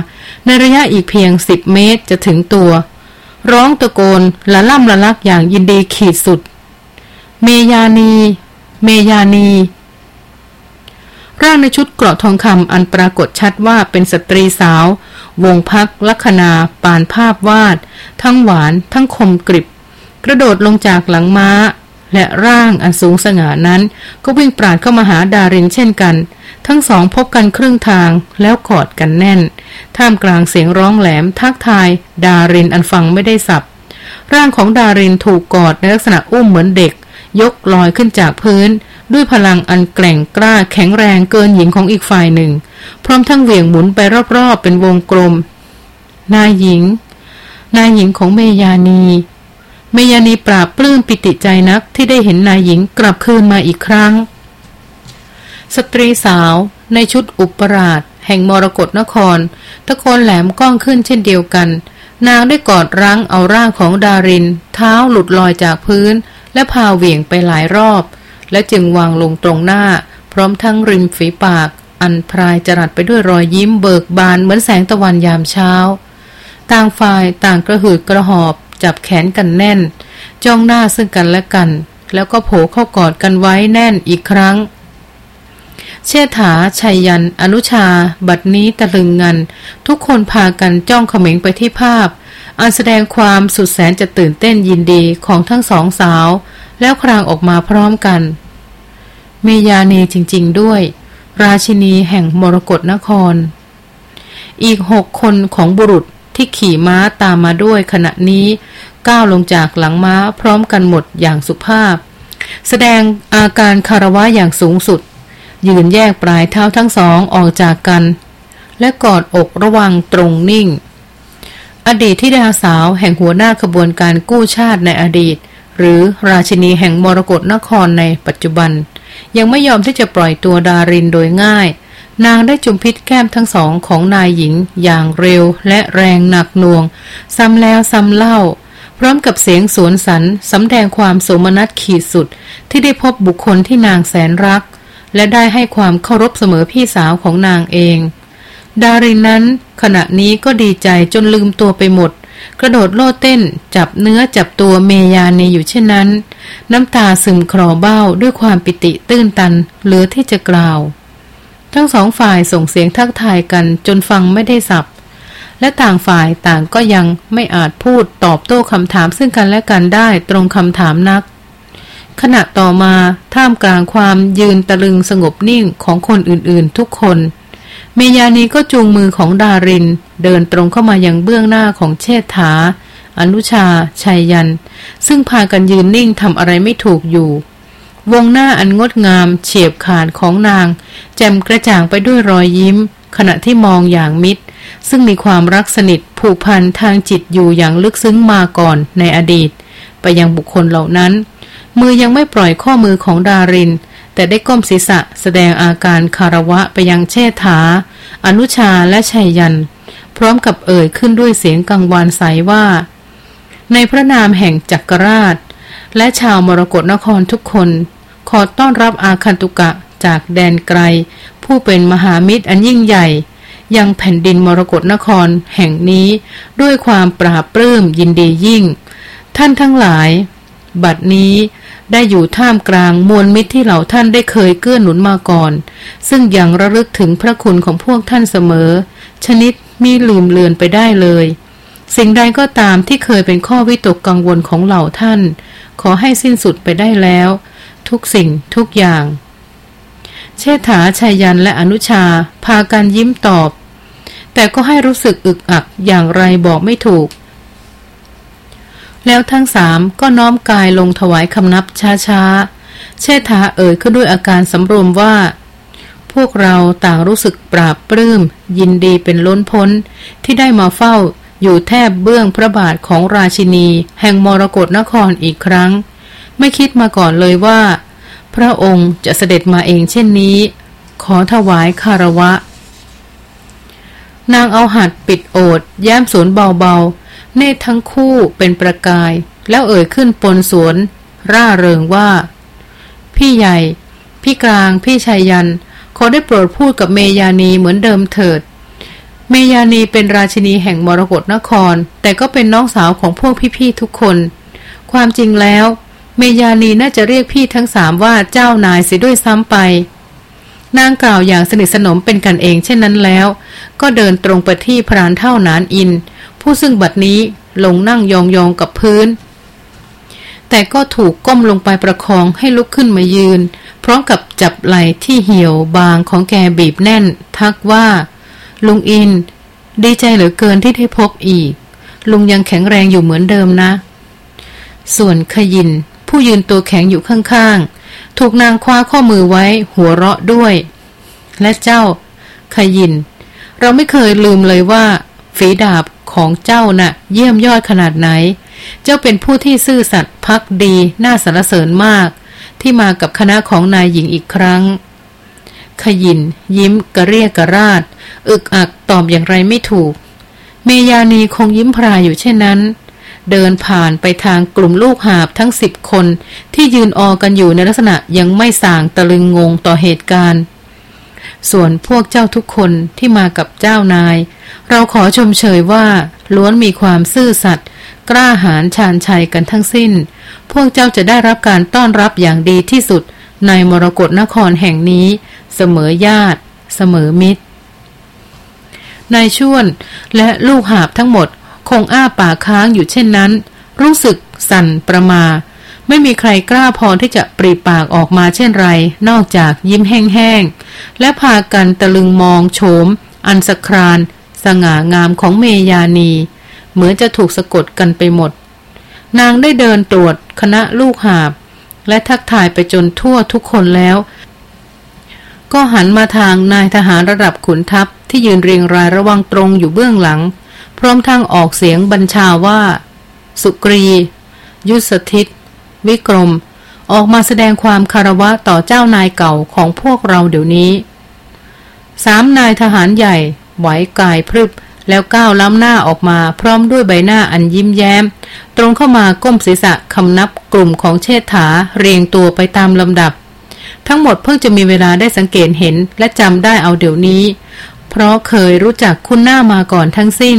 Speaker 1: ในระยะอีกเพียงสิบเมตรจะถึงตัว ร้องตะโกนละล่ำละลักอย่างยินดีขีดสุด เมยานี เมยานีร่างในชุดเกราะทองคำอันปรากฏชัดว่าเป็นสตรีสาว วงพักลัคนา ปานภาพวาด ทั้งหวาน ทั้งคมกริบ กระโดดลงจากหลังม้า และร่างอันสูงสง่านั้น ก็วิ่งปราดเข้ามาหาดารินเช่นกัน ทั้งสองพบกันครึ่งทางแล้วกอดกันแน่น ท่ามกลางเสียงร้องแหลมทักทาย ดารินอันฟังไม่ได้สับ ร่างของดารินถูกกอดในลักษณะอุ้มเหมือนเด็ก ยกลอยขึ้นจากพื้น ด้วยพลังอันแกร่งกล้าแข็งแรงเกินหญิงของอีกฝ่ายหนึ่ง พร้อมทั้งเหวี่ยงหมุนไปรอบๆ เป็นวงกลมนายหญิง นายหญิงของเมยานี เมยานีปราบปลื้มปิติใจนักที่ได้เห็นนายหญิงกลับคืนมาอีกครั้ง สตรีสาวในชุดอุปราช แห่งมรกรนคร ตะโกนแหลมก้องขึ้นเช่นเดียวกัน นางได้กอดรั้งเอาร่างของดาริน เท้าหลุดลอยจากพื้น และพาเหวี่ยงไปหลายรอบ และจึงวางลงตรงหน้า พร้อมทั้งริมฝีปาก อันพรายจรัดไปด้วยรอยยิ้มเบิกบานเหมือนแสงตะวันยามเช้า ต่างฝ่ายต่างกระหืดกระหอบ จับแขนกันแน่น จ้องหน้าซึ่งกันและกัน แล้วก็โผเข้ากอดกันไว้แน่นอีกครั้ง เชษฐาชัยยัน อนุชา บัดนี้ตะลึงงัน ทุกคนพากันจ้องเขม็งไปที่ภาพ อันแสดงความสุดแสนจะตื่นเต้นยินดีของทั้งสองสาว แล้วครางออกมาพร้อมกัน เมยานีจริง ๆ ด้วย ราชินีแห่งมรกรนคร อีกหกคนของบุรุษ ที่ขี่ม้าตามมาด้วยขณะนี้ก้าวลงจากหลังม้าพร้อมกันหมดอย่างสุภาพ แสดงอาการคารวะอย่างสูงสุด ยืนแยกปลายเท้าทั้งสองออกจากกัน และกอดอกระวังตรงนิ่ง อดีตที่ดาสาวแห่งหัวหน้าขบวนการกู้ชาติในอดีต หรือราชินีแห่งมรกรนครในปัจจุบัน ยังไม่ยอมที่จะปล่อยตัวดารินโดยง่าย นางได้จุมพิษแก้มทั้งสองของนายหญิงอย่างเร็วและแรงหนักหน่วง ซ้ำแล้วซ้ำเล่า พร้อมกับเสียงสวนสันสำแดงความโสมนัสขีดสุด ที่ได้พบบุคคลที่นางแสนรัก และได้ให้ความเคารพเสมอพี่สาวของนางเอง ดารินนั้น ขณะนี้ก็ดีใจจนลืมตัวไปหมด กระโดดโลดเต้น จับเนื้อจับตัวเมยานีอยู่เช่นนั้น น้ำตาซึมคลอเบ้าด้วยความปิติตื้นตันเหลือที่จะกล่าว ทั้งสองฝ่ายส่งเสียงทักทายกันจนฟังไม่ได้สับ และต่างฝ่ายต่างก็ยังไม่อาจพูดตอบโต้คำถามซึ่งกันและกันได้ตรงคำถามนัก ขณะต่อมาท่ามกลางความยืนตะลึงสงบนิ่งของคนอื่นๆทุกคน เมยานีก็จูงมือของดาริน เดินตรงเข้ามายังเบื้องหน้าของเชษฐา อนุชา ชัยยัน ซึ่งพากันยืนนิ่งทำอะไรไม่ถูกอยู่ วงหน้าอันงดงามเฉียบขาดของนาง แจ่มกระจ่างไปด้วยรอยยิ้ม ขณะที่มองอย่างมิตร ซึ่งมีความรักสนิทผูกพันทางจิตอยู่อย่างลึกซึ้งมาก่อนในอดีต ไปยังบุคคลเหล่านั้น มือยังไม่ปล่อยข้อมือของดาริน แต่ได้ก้มศีรษะแสดงอาการคารวะไปยังเชษฐา อนุชาและชัยยัน พร้อมกับเอ่ยขึ้นด้วยเสียงกังวานใสว่า ในพระนามแห่งจักรราช และชาวมรกรนครทุกคน ขอต้อนรับอาคันตุกะจากแดนไกล ผู้เป็นมหามิตรอันยิ่งใหญ่ ยังแผ่นดินมรกรนครแห่งนี้ด้วยความปราบปลื้มยินดียิ่ง ท่านทั้งหลาย บัดนี้ได้อยู่ท่ามกลางมวลมิตรที่เหล่าท่านได้เคยเกื้อหนุนมาก่อน ซึ่งยังระลึกถึงพระคุณของพวกท่านเสมอ ชนิดมีลืมเลือนไปได้เลย สิ่งใดก็ตามที่เคยเป็นข้อวิตกกังวลของเหล่าท่าน ขอให้สิ้นสุดไปได้แล้ว ทุกสิ่งทุกอย่าง เชษฐาชัยยันและอนุชาพากันยิ้มตอบ แต่ก็ให้รู้สึกอึกอักอย่างไรบอกไม่ถูก แล้วทั้งสามก็น้อมกายลงถวายคำนับช้าๆ เชษฐาเอ่ยขึ้นด้วยอาการสำรวมว่า พวกเราต่างรู้สึกปราบปลื้ม ยินดีเป็นล้นพ้นที่ได้มาเฝ้าอยู่แทบเบื้องพระบาทของราชินี แห่งมรกรนครอีกครั้ง ไม่คิดมาก่อนเลยว่า พระองค์จะเสด็จมาเองเช่นนี้ ขอถวายคารวะ นางเอาหัดปิดโอดแย้มสวนเบาๆ เนตทั้งคู่เป็นประกาย แล้วเอ่ยขึ้นปนสวน ร่าเริงว่า พี่ใหญ่ พี่กลางพี่ชายยัน ขอได้โปรดพูดกับเมยานีเหมือนเดิมเถิดเมยานีเป็นราชินีแห่งมรกรนคร แต่ก็เป็นน้องสาวของพวกพี่ๆทุกคน ความจริงแล้ว เมยานีน่าจะเรียกพี่ทั้งสามว่าเจ้านายเสียด้วยซ้ำไป นางกล่าวอย่างสนิทสนมเป็นกันเองเช่นนั้นแล้ว ก็เดินตรงไปที่พรานเท่านานอิน ผู้ซึ่งบัดนี้ลงนั่งยองๆกับพื้น แต่ก็ถูกก้มลงไปประคองให้ลุกขึ้นมายืน พร้อมกับจับไหล่ที่เหี่ยวบางของแกบีบแน่น ทักว่า ลุงอิน ดีใจเหลือเกินที่ได้พบอีก ลุงยังแข็งแรงอยู่เหมือนเดิมนะ ส่วนขยิน ผู้ยืนตัวแข็งอยู่ข้างๆ ถูกนางคว้าข้อมือไว้หัวเราะด้วย และเจ้า ขยิน เราไม่เคยลืมเลยว่า ฝีดาบของเจ้านะ่ะ เยี่ยมยอดขนาดไหน เจ้าเป็นผู้ที่ซื่อสัตย์พักดีน่าสรรเสริญมาก ที่มากับคณะของนายหญิงอีกครั้ง ขยิน ยิ้มกระเรียกกระราด อึกอักตอบอย่างไรไม่ถูก เมยานีคงยิ้มพรายอยู่เช่นนั้น เดินผ่านไปทางกลุ่มลูกหาบทั้งสิบคน ที่ยืนออกันอยู่ในลักษณะยังไม่ส่างตะลึงงงต่อเหตุการณ์ ส่วนพวกเจ้าทุกคนที่มากับเจ้านาย เราขอชมเชยว่าล้วนมีความซื่อสัตย์กล้าหาญชาญชัยกันทั้งสิ้น พวกเจ้าจะได้รับการต้อนรับอย่างดีที่สุดในมรกรนครแห่งนี้ เสมอญาติ เสมอมิตรนายชวนและลูกหาบทั้งหมด คงอ้าปากค้างอยู่เช่นนั้น รู้สึกสั่นประมา ไม่มีใครกล้าพอที่จะปรีปากออกมาเช่นไร นอกจากยิ้มแห้งๆ และพากันตะลึงมองโฉม อันสครานสง่างามของเมยานี เหมือนจะถูกสะกดกันไปหมด นางได้เดินตรวจคณะลูกหาบ และทักทายไปจนทั่วทุกคนแล้ว ก็หันมาทางนายทหารระดับขุนทัพที่ยืนเรียงรายระวังตรงอยู่เบื้องหลัง พร้อมทั้งออกเสียงบัญชาว่า สุกรี ยุสธิต วิกรม ออกมาแสดงความคารวะต่อเจ้านายเก่าของพวกเราเดี๋ยวนี้สามนายทหารใหญ่ ไหวกายพรึบ แล้วก้าวล้ำหน้าออกมาพร้อมด้วยใบหน้าอันยิ้มแย้ม ตรงเข้ามาก้มศีรษะคำนับกลุ่มของเชษฐาเรียงตัวไปตามลำดับ ทั้งหมดเพิ่งจะมีเวลาได้สังเกตเห็นและจำได้เอาเดี๋ยวนี้ เพราะเคยรู้จักคุณหน้ามาก่อนทั้งสิ้น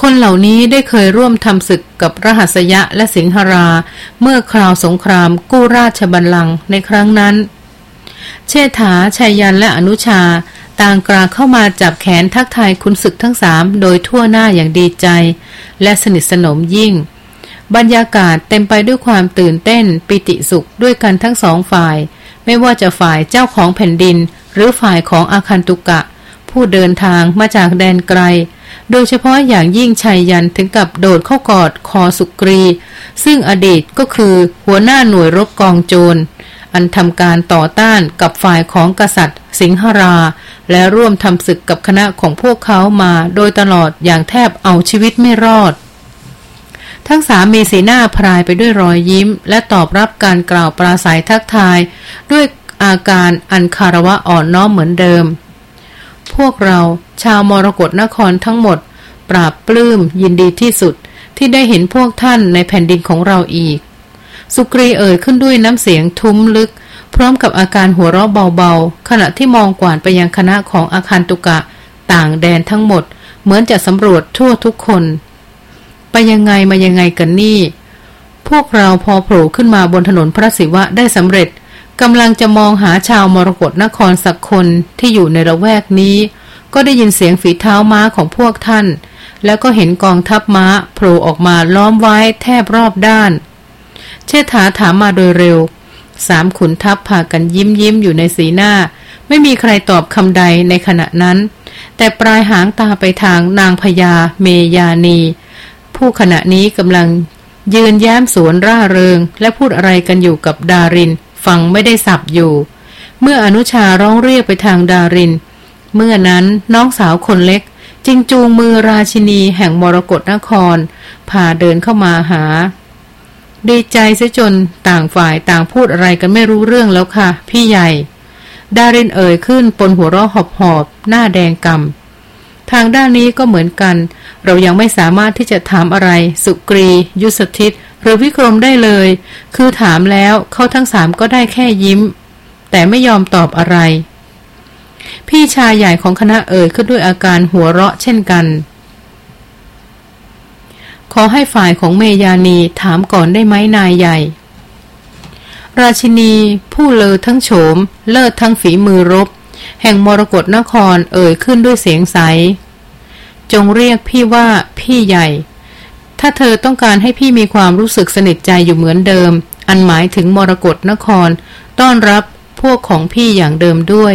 Speaker 1: คนเหล่านี้ได้เคยร่วมทำศึกกับรหัสยะและสิงหรา เมื่อคราวสงครามกู้ราชบัลลังก์ในครั้งนั้น เชษฐาชัยยันและอนุชา ต่างกราเข้ามาจับแขนทักทายคุณศึกทั้งสามโดยทั่วหน้าอย่างดีใจ และสนิทสนมยิ่ง บรรยากาศเต็มไปด้วยความตื่นเต้นปิติสุขด้วยกันทั้งสองฝ่าย ไม่ว่าจะฝ่ายเจ้าของแผ่นดิน หรือฝ่ายของอาคันตุกะ ผู้เดินทางมาจากแดนไกล โดยเฉพาะอย่างยิ่งชัยยันถึงกับโดดเข้ากอดคอสุกรี ซึ่งอดีตก็คือหัวหน้าหน่วยรบกองโจร อันทำการต่อต้านกับฝ่ายของกษัตริย์ สิงหรา และร่วมทำศึกกับคณะของพวกเขามาโดยตลอดอย่างแทบเอาชีวิตไม่รอด ทั้งสามมีสีหน้าพรายไปด้วยรอยยิ้ม และตอบรับการกล่าวปราศัยทักทาย ด้วยอาการอันคารวะอ่อนน้อมเหมือนเดิม พวกเราชาวมรกรนครทั้งหมด ปราบปลื้มยินดีที่สุดที่ได้เห็นพวกท่านในแผ่นดินของเราอีก สุกรีเอ่ยขึ้นด้วยน้ำเสียงทุ้มลึก พร้อมกับอาการหัวเราะเบาๆ ขณะที่มองกวานไปยังคณะของอาคารตุกะ ต่างแดนทั้งหมด เหมือนจะสำรวจทั่วทุกคน ไปยังไงมายังไงกันนี่ พวกเราพอโผล่ขึ้นมาบนถนนพระศิวะได้สำเร็จ กำลังจะมองหาชาวมรกรนครสักคนที่อยู่ในระแวกนี้ ก็ได้ยินเสียงฝีเท้าม้าของพวกท่าน แล้วก็เห็นกองทัพม้าโผล่ออกมาล้อมไว้แทบรอบด้าน เชษฐาถามมาโดยเร็วสามขุนทัพพากันยิ้มยิ้มอยู่ในสีหน้า ไม่มีใครตอบคำใดในขณะนั้น แต่ปลายหางตาไปทางนางพญาเมยานี ผู้ขณะนี้กำลังยืนแย้มสวนร่าเริง และพูดอะไรกันอยู่กับดาริน ฟังไม่ได้สับอยู่ เมื่ออนุชาร้องเรียกไปทางดาริน เมื่อนั้นน้องสาวคนเล็กจิงจูงมือราชินีแห่งมรกรนครพาเดินเข้ามาหา ดีใจซะจนต่างฝ่ายต่างพูดอะไรกันไม่รู้เรื่องแล้วค่ะ พี่ใหญ่ ดารินเอ่ยขึ้นปนหัวเราะหอบหอบหน้าแดงกำทางด้านนี้ก็เหมือนกัน เรายังไม่สามารถที่จะถามอะไร สุกรี ยุสธิต หรือวิกรมได้เลย คือถามแล้วเขาทั้งสามก็ได้แค่ยิ้ม แต่ไม่ยอมตอบอะไร พี่ชายใหญ่ของคณะเอ่ยขึ้นด้วยอาการหัวเราะเช่นกัน ขอให้ฝ่ายของเมยานีถามก่อนได้ไหมนายใหญ่ ราชินี ผู้เลอทั้งโฉม เลิศทั้งฝีมือรบ แห่งมรกรนครเอ่ยขึ้นด้วยเสียงใสจงเรียกพี่ว่าพี่ใหญ่ ถ้าเธอต้องการให้พี่มีความรู้สึกสนิทใจอยู่เหมือนเดิม อันหมายถึงมรกรนคร ต้อนรับพวกของพี่อย่างเดิมด้วย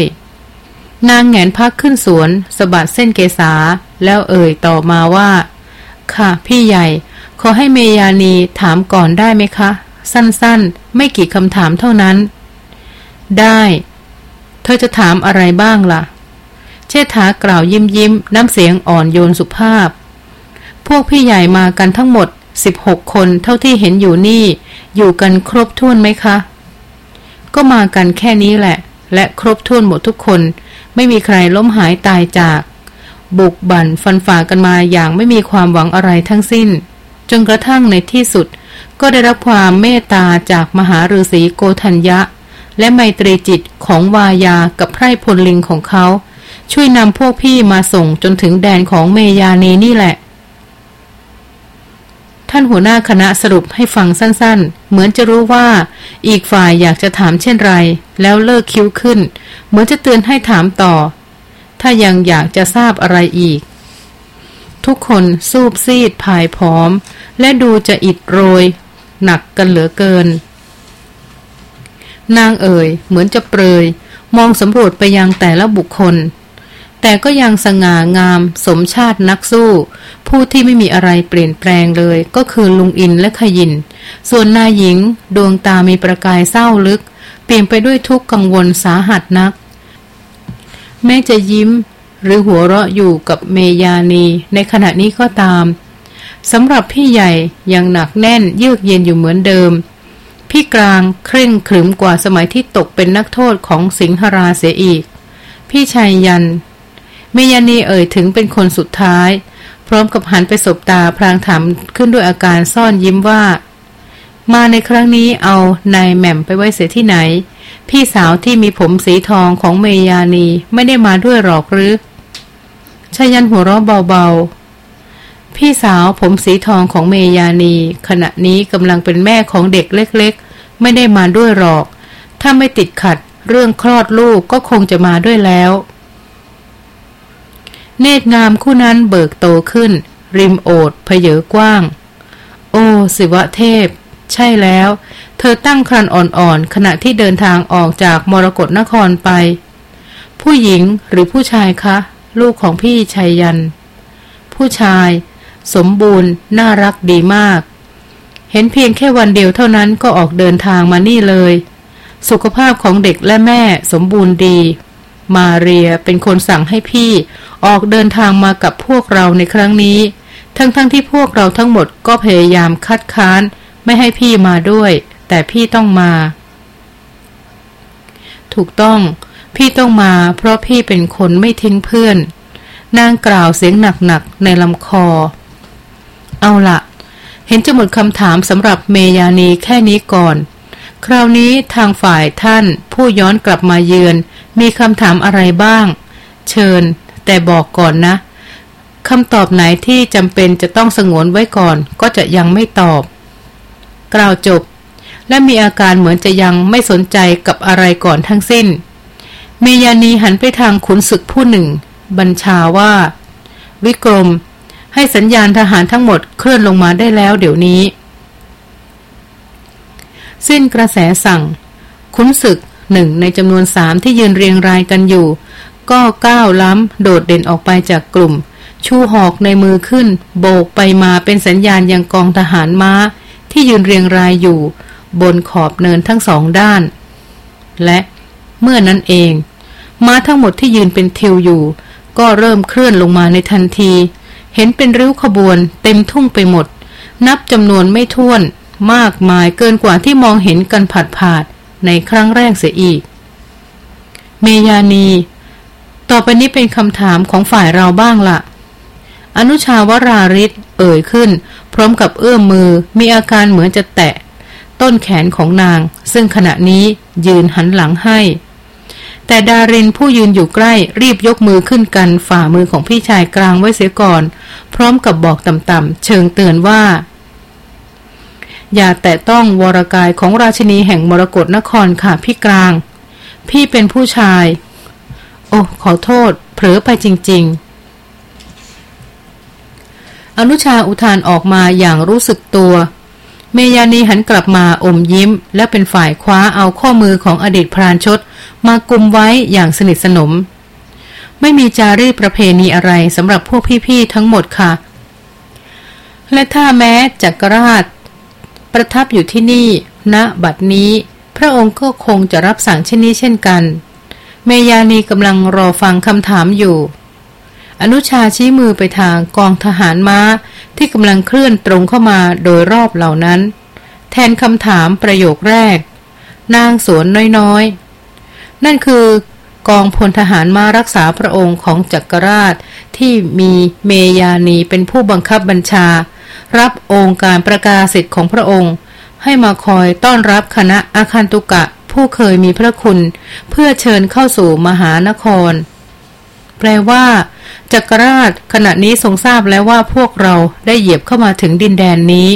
Speaker 1: นางแงนพักขึ้นสวนสะบัดเส้นเกษา แล้วเอ่ยต่อมาว่า ค่ะ พี่ใหญ่ ขอให้เมยานีถามก่อนได้ไหมคะ สั้นๆ ไม่กี่คำถามเท่านั้น ได้ เธอจะถามอะไรบ้างละ่ะ เชษฐากล่าวยิ้มยิ้มน้ำเสียงอ่อนโยนสุภาพ พวกพี่ใหญ่มากันทั้งหมด 16 คนเท่าที่เห็นอยู่นี่ อยู่กันครบถ้วนไหมคะ ก็มากันแค่นี้แหละ และครบถ้วนหมดทุกคน ไม่มีใครล้มหายตายจาก บุกบั่นฟันฝ่ากันมาอย่างไม่มีความหวังอะไรทั้งสิ้น จนกระทั่งในที่สุด ก็ได้รับความเมตตาจากมหาฤาษีโกธัญญะ และไมตรีจิตของวายากับไพรพลลิงของเขา ช่วยนำพวกพี่มาส่งจนถึงแดนของเมยานีนี่แหละ ท่านหัวหน้าคณะสรุปให้ฟังสั้นๆ เหมือนจะรู้ว่า อีกฝ่ายอยากจะถามเช่นไร แล้วเลิกคิ้วขึ้น เหมือนจะเตือนให้ถามต่อ ถ้ายังอยากจะทราบอะไรอีก ทุกคนสูบซีดผายผอม และดูจะอิดโรย หนักกันเหลือเกิน นางเอ่ยเหมือนจะเปรย มองสำรวจไปยังแต่ละบุคคล แต่ก็ยังสง่างาม สมชาตินักสู้ ผู้ที่ไม่มีอะไรเปลี่ยนแปลงเลย ก็คือลุงอินและขยิน ส่วนนายหญิง ดวงตามีประกายเศร้าลึก เปลี่ยนไปด้วยทุกข์กังวลสาหัสนัก แม้จะยิ้ม หรือหัวเราะอยู่กับเมยานีในขณะนี้ก็ตามสำหรับพี่ใหญ่ยังหนักแน่นเยือกเย็นอยู่เหมือนเดิม พี่กลางเคร่งขรึมกว่าสมัยที่ตกเป็นนักโทษของสิงหราเสียอีก พี่ชายยัน เมยานีเอ่ยถึงเป็นคนสุดท้าย พร้อมกับหันไปสบตาพรางถามขึ้นด้วยอาการซ่อนยิ้มว่า มาในครั้งนี้เอานายแหม่มไปไว้เสียที่ไหน พี่สาวที่มีผมสีทองของเมยานีไม่ได้มาด้วยหรอกหรือชายันหัวเราะเบาๆ พี่สาวผมสีทองของเมยานี ขณะนี้กำลังเป็นแม่ของเด็กเล็กๆ ไม่ได้มาด้วยหรอก ถ้าไม่ติดขัดเรื่องคลอดลูกก็คงจะมาด้วยแล้ว เนตรงามคู่นั้นเบิกโตขึ้น ริมโอดเพเยอกว้าง โอสิวะเทพ ใช่แล้ว เธอตั้งครันอ่อนๆ ขณะที่เดินทางออกจากมรกรนครไป ผู้หญิงหรือผู้ชายคะ ลูกของพี่ชัยยัน ผู้ชาย สมบูรณ์ น่ารักดีมาก เห็นเพียงแค่วันเดียวเท่านั้นก็ออกเดินทางมานี่เลย สุขภาพของเด็กและแม่สมบูรณ์ดี มาเรียเป็นคนสั่งให้พี่ออกเดินทางมากับพวกเราในครั้งนี้ ทั้งๆทที่พวกเราทั้งหมดก็พยายามคัดค้าน ไม่ให้พี่มาด้วย แต่พี่ต้องมา ถูกต้อง พี่ต้องมา เพราะพี่เป็นคนไม่ทิ้งเพื่อน นางกล่าวเสียงหนักๆในลำคอ เอาละเห็นจะหมดคำถามสำหรับเมยานีแค่นี้ก่อน คราวนี้ทางฝ่ายท่านผู้ย้อนกลับมาเยือน มีคำถามอะไรบ้าง เชิญ แต่บอกก่อนนะคำตอบไหนที่จำเป็นจะต้องสงวนไว้ก่อน ก็จะยังไม่ตอบ กล่าวจบ และมีอาการเหมือนจะยังไม่สนใจกับอะไรก่อนทั้งสิ้น เมยานีหันไปทางขุนศึกผู้หนึ่ง บัญชาว่า วิกรม ให้สัญญาณทหารทั้งหมดเคลื่อนลงมาได้แล้วเดี๋ยวนี้ สิ้นกระแสสั่ง ขุนศึก หนึ่งในจำนวนสามที่ยืนเรียงรายกันอยู่ ก็ก้าวล้ำโดดเด่นออกไปจากกลุ่ม ชูหอกในมือขึ้น โบกไปมาเป็นสัญญาณยังกองทหารม้า ที่ยืนเรียงรายอยู่ บนขอบเนินทั้งสองด้าน และเมื่อนั้นเอง ม้าทั้งหมดที่ยืนเป็นทิวอยู่ ก็เริ่มเคลื่อนลงมาในทันที เห็นเป็นริ้วขบวน เต็มทุ่งไปหมด นับจำนวนไม่ถ้วน มากมายเกินกว่าที่มองเห็นกันผัดผาด ในครั้งแรกเสียอีก เมยานี ต่อไปนี้เป็นคำถามของฝ่ายเราบ้างละ่ะ อนุชาวราริศเอ่ยขึ้น พร้อมกับเอื้อมมือมีอาการเหมือนจะแตะ ต้นแขนของนาง ซึ่งขณะนี้ยืนหันหลังให้ แต่ดารินผู้ยืนอยู่ใกล้รีบยกมือขึ้นกันฝ่ามือของพี่ชายกลางไว้เสียก่อน พร้อมกับบอกต่ำๆเชิงเตือนว่า อย่าแต่ต้องวรกายของราชินีแห่งมรกรนครค่ะพี่กลาง พี่เป็นผู้ชาย โอ้ขอโทษ เผลอไปจริง ๆอนุชาอุทานออกมาอย่างรู้สึกตัว เมยานีหันกลับมาอมยิ้ม และเป็นฝ่ายคว้าเอาข้อมือของอดีตพรานชดมากุมไว้อย่างสนิทสนม ไม่มีจารีตประเพณีอะไรสำหรับพวกพี่ ๆ ทั้งหมดค่ะ และถ้าแม้จักรราช ประทับอยู่ที่นี่ณนะบัดนี้ พระองค์ก็คงจะรับสั่งเช่นนี้เช่นกัน เมยานีกำลังรอฟังคำถามอยู่ อนุชาชี้มือไปทางกองทหารม้าที่กำลังเคลื่อนตรงเข้ามาโดยรอบเหล่านั้น แทนคำถามประโยคแรก นางสวนน้อยๆ นั่นคือกองพลทหารมารักษาพระองค์ของจักรราชที่มีเมยานีเป็นผู้บังคับบัญชา รับองค์การประกาศสิทธิ์ของพระองค์ ให้มาคอยต้อนรับคณะอาคันตุกะผู้เคยมีพระคุณ เพื่อเชิญเข้าสู่มหานคร แปลว่า จักรราชขณะนี้ทรงทราบแล้วว่าพวกเราได้เหยียบเข้ามาถึงดินแดนนี้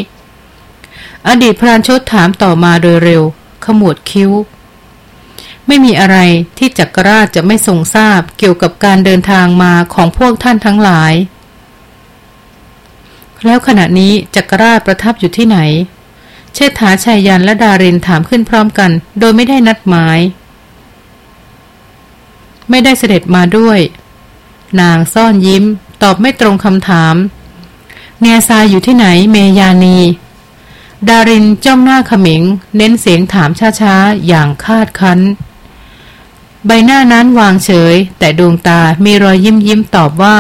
Speaker 1: อดีตพรานชดถามต่อมาโดยเร็ว ขมวดคิ้ว ไม่มีอะไรที่จักรราชจะไม่ทรงทราบเกี่ยวกับการเดินทางมาของพวกท่านทั้งหลาย แล้วขณะนี้จักรราชประทับอยู่ที่ไหน เชษฐาชายยันและดารินถามขึ้นพร้อมกัน โดยไม่ได้นัดหมาย ไม่ได้เสด็จมาด้วย นางซ่อนยิ้ม ตอบไม่ตรงคำถาม เนียซาอยู่ที่ไหนเมยานี ดารินจ้องหน้าขมิง เน้นเสียงถามช้าๆ อย่างคาดคั้น ใบหน้านั้นวางเฉย แต่ดวงตามีรอยยิ้มยิ้มตอบว่า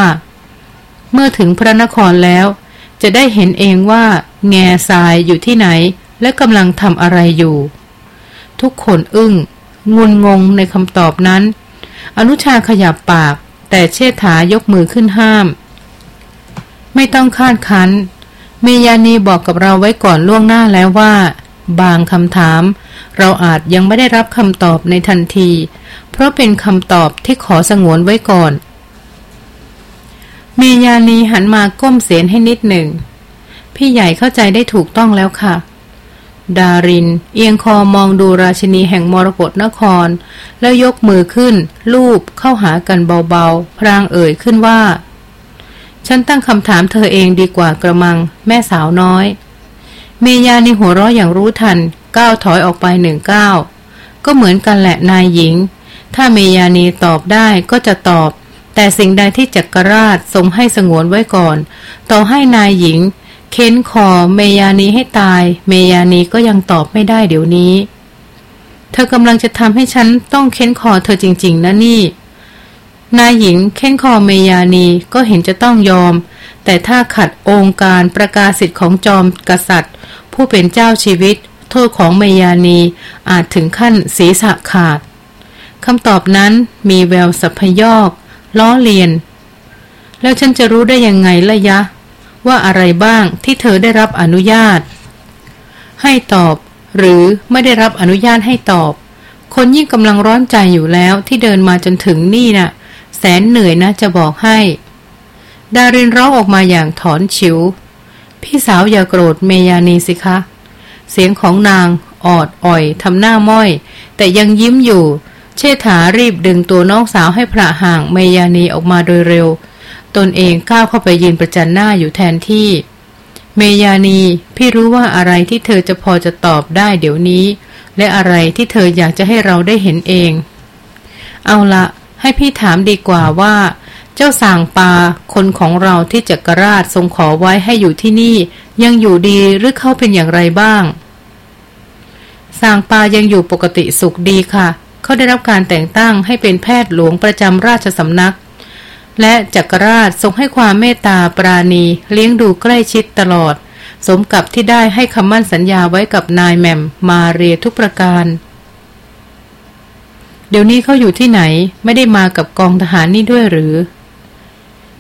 Speaker 1: เมื่อถึงพระนครแล้ว จะได้เห็นเองว่า แง่ทรายอยู่ที่ไหน และกำลังทำอะไรอยู่ ทุกคนอึง้งงุนงงในคำตอบนั้น อนุชาขยับปาก แต่เชษฐายกมือขึ้นห้าม ไม่ต้องคาดคันเมยานีบอกกับเราไว้ก่อนล่วงหน้าแล้วว่า บางคำถาม เราอาจยังไม่ได้รับคำตอบในทันที เพราะเป็นคำตอบที่ขอสงวนไว้ก่อน เมยานีหันมาก้มเสียนให้นิดหนึ่ง พี่ใหญ่เข้าใจได้ถูกต้องแล้วค่ะ ดาริน เอียงคอมองดูราชินีแห่งมรกรนคร แล้วยกมือขึ้น ลูบเข้าหากันเบาๆ พรางเอ่ยขึ้นว่า ฉันตั้งคำถามเธอเองดีกว่ากระมัง แม่สาวน้อย เมยาในหัวเราะอย่างรู้ทันก้าวถอยออกไปหนึ่งก้าวก็เหมือนกันแหละนายหญิง ถ้าเมยานีตอบได้ก็จะตอบ แต่สิ่งใดที่จักรราชทรงให้สงวนไว้ก่อน ต่อให้นายหญิง เค้นคอเมยานีให้ตาย เมยานีก็ยังตอบไม่ได้เดี๋ยวนี้ เธอกำลังจะทำให้ฉันต้องเค้นคอเธอจริง ๆนะนี่ นายหญิงเค้นคอเมยานีก็เห็นจะต้องยอม แต่ถ้าขัดองค์การประกาศสิทธิ์ของจอมกษัตริย์ ผู้เป็นเจ้าชีวิต โทษของเมยานีอาจถึงขั้นศีรษะขาดคำตอบนั้นมีแววสัพยอก ล้อเลียน แล้วฉันจะรู้ได้ยังไงละยะ ว่าอะไรบ้างที่เธอได้รับอนุญาต ให้ตอบ หรือไม่ได้รับอนุญาตให้ตอบ คนยิ่งกำลังร้อนใจอยู่แล้วที่เดินมาจนถึงนี่นะ่ะ แสนเหนื่อยนะจะบอกให้ ดารินร้องออกมาอย่างถอนฉิว พี่สาวอย่าโกรธเมยานีสิคะ เสียงของนางออดอ่อยทำหน้าม้อย แต่ยังยิ้มอยู่ เชษฐารีบดึงตัวน้องสาวให้พระห่างเมยานีออกมาโดยเร็ว ตนเองก้าวเข้าไปยืนประจันหน้าอยู่แทนที่ เมยานีพี่รู้ว่าอะไรที่เธอจะพอจะตอบได้เดี๋ยวนี้ และอะไรที่เธออยากจะให้เราได้เห็นเอง เอาละให้พี่ถามดีกว่าว่า เจ้าสางปาคนของเราที่จักรราชทรงขอไว้ให้อยู่ที่นี่ ยังอยู่ดีหรือเขาเป็นอย่างไรบ้างสางปายังอยู่ปกติสุขดีค่ะ เขาได้รับการแต่งตั้งให้เป็นแพทย์หลวงประจำราชสำนัก และจักรราชทรงให้ความเมตตาปราณีเลี้ยงดูใกล้ชิดตลอด สมกับที่ได้ให้คำมั่นสัญญาไว้กับนายแมมมาเรียทุกประการ เดี๋ยวนี้เขาอยู่ที่ไหนไม่ได้มากับกองทหารนี่ด้วยหรือ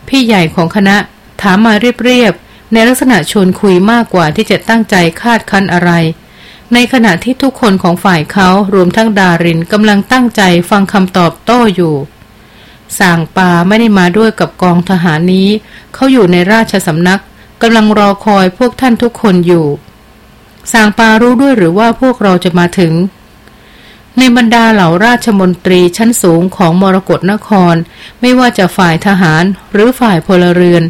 Speaker 1: พี่ใหญ่ของคณะถามมาเรียบๆในลักษณะชวนคุยมากกว่าที่จะตั้งใจคาดคันอะไร ในขณะที่ทุกคนของฝ่ายเขารวมทั้งดารินกำลังตั้งใจฟังคำตอบโต้อยู่สางปาไม่ได้มาด้วยกับกองทหารนี้ เขาอยู่ในราชสำนักกำลังรอคอยพวกท่านทุกคนอยู่สางปารู้ด้วยหรือว่าพวกเราจะมาถึง ในบรรดาเหล่าราชมนตรีชั้นสูงของมรกรนคร ไม่ว่าจะฝ่ายทหารหรือฝ่ายพลเรือน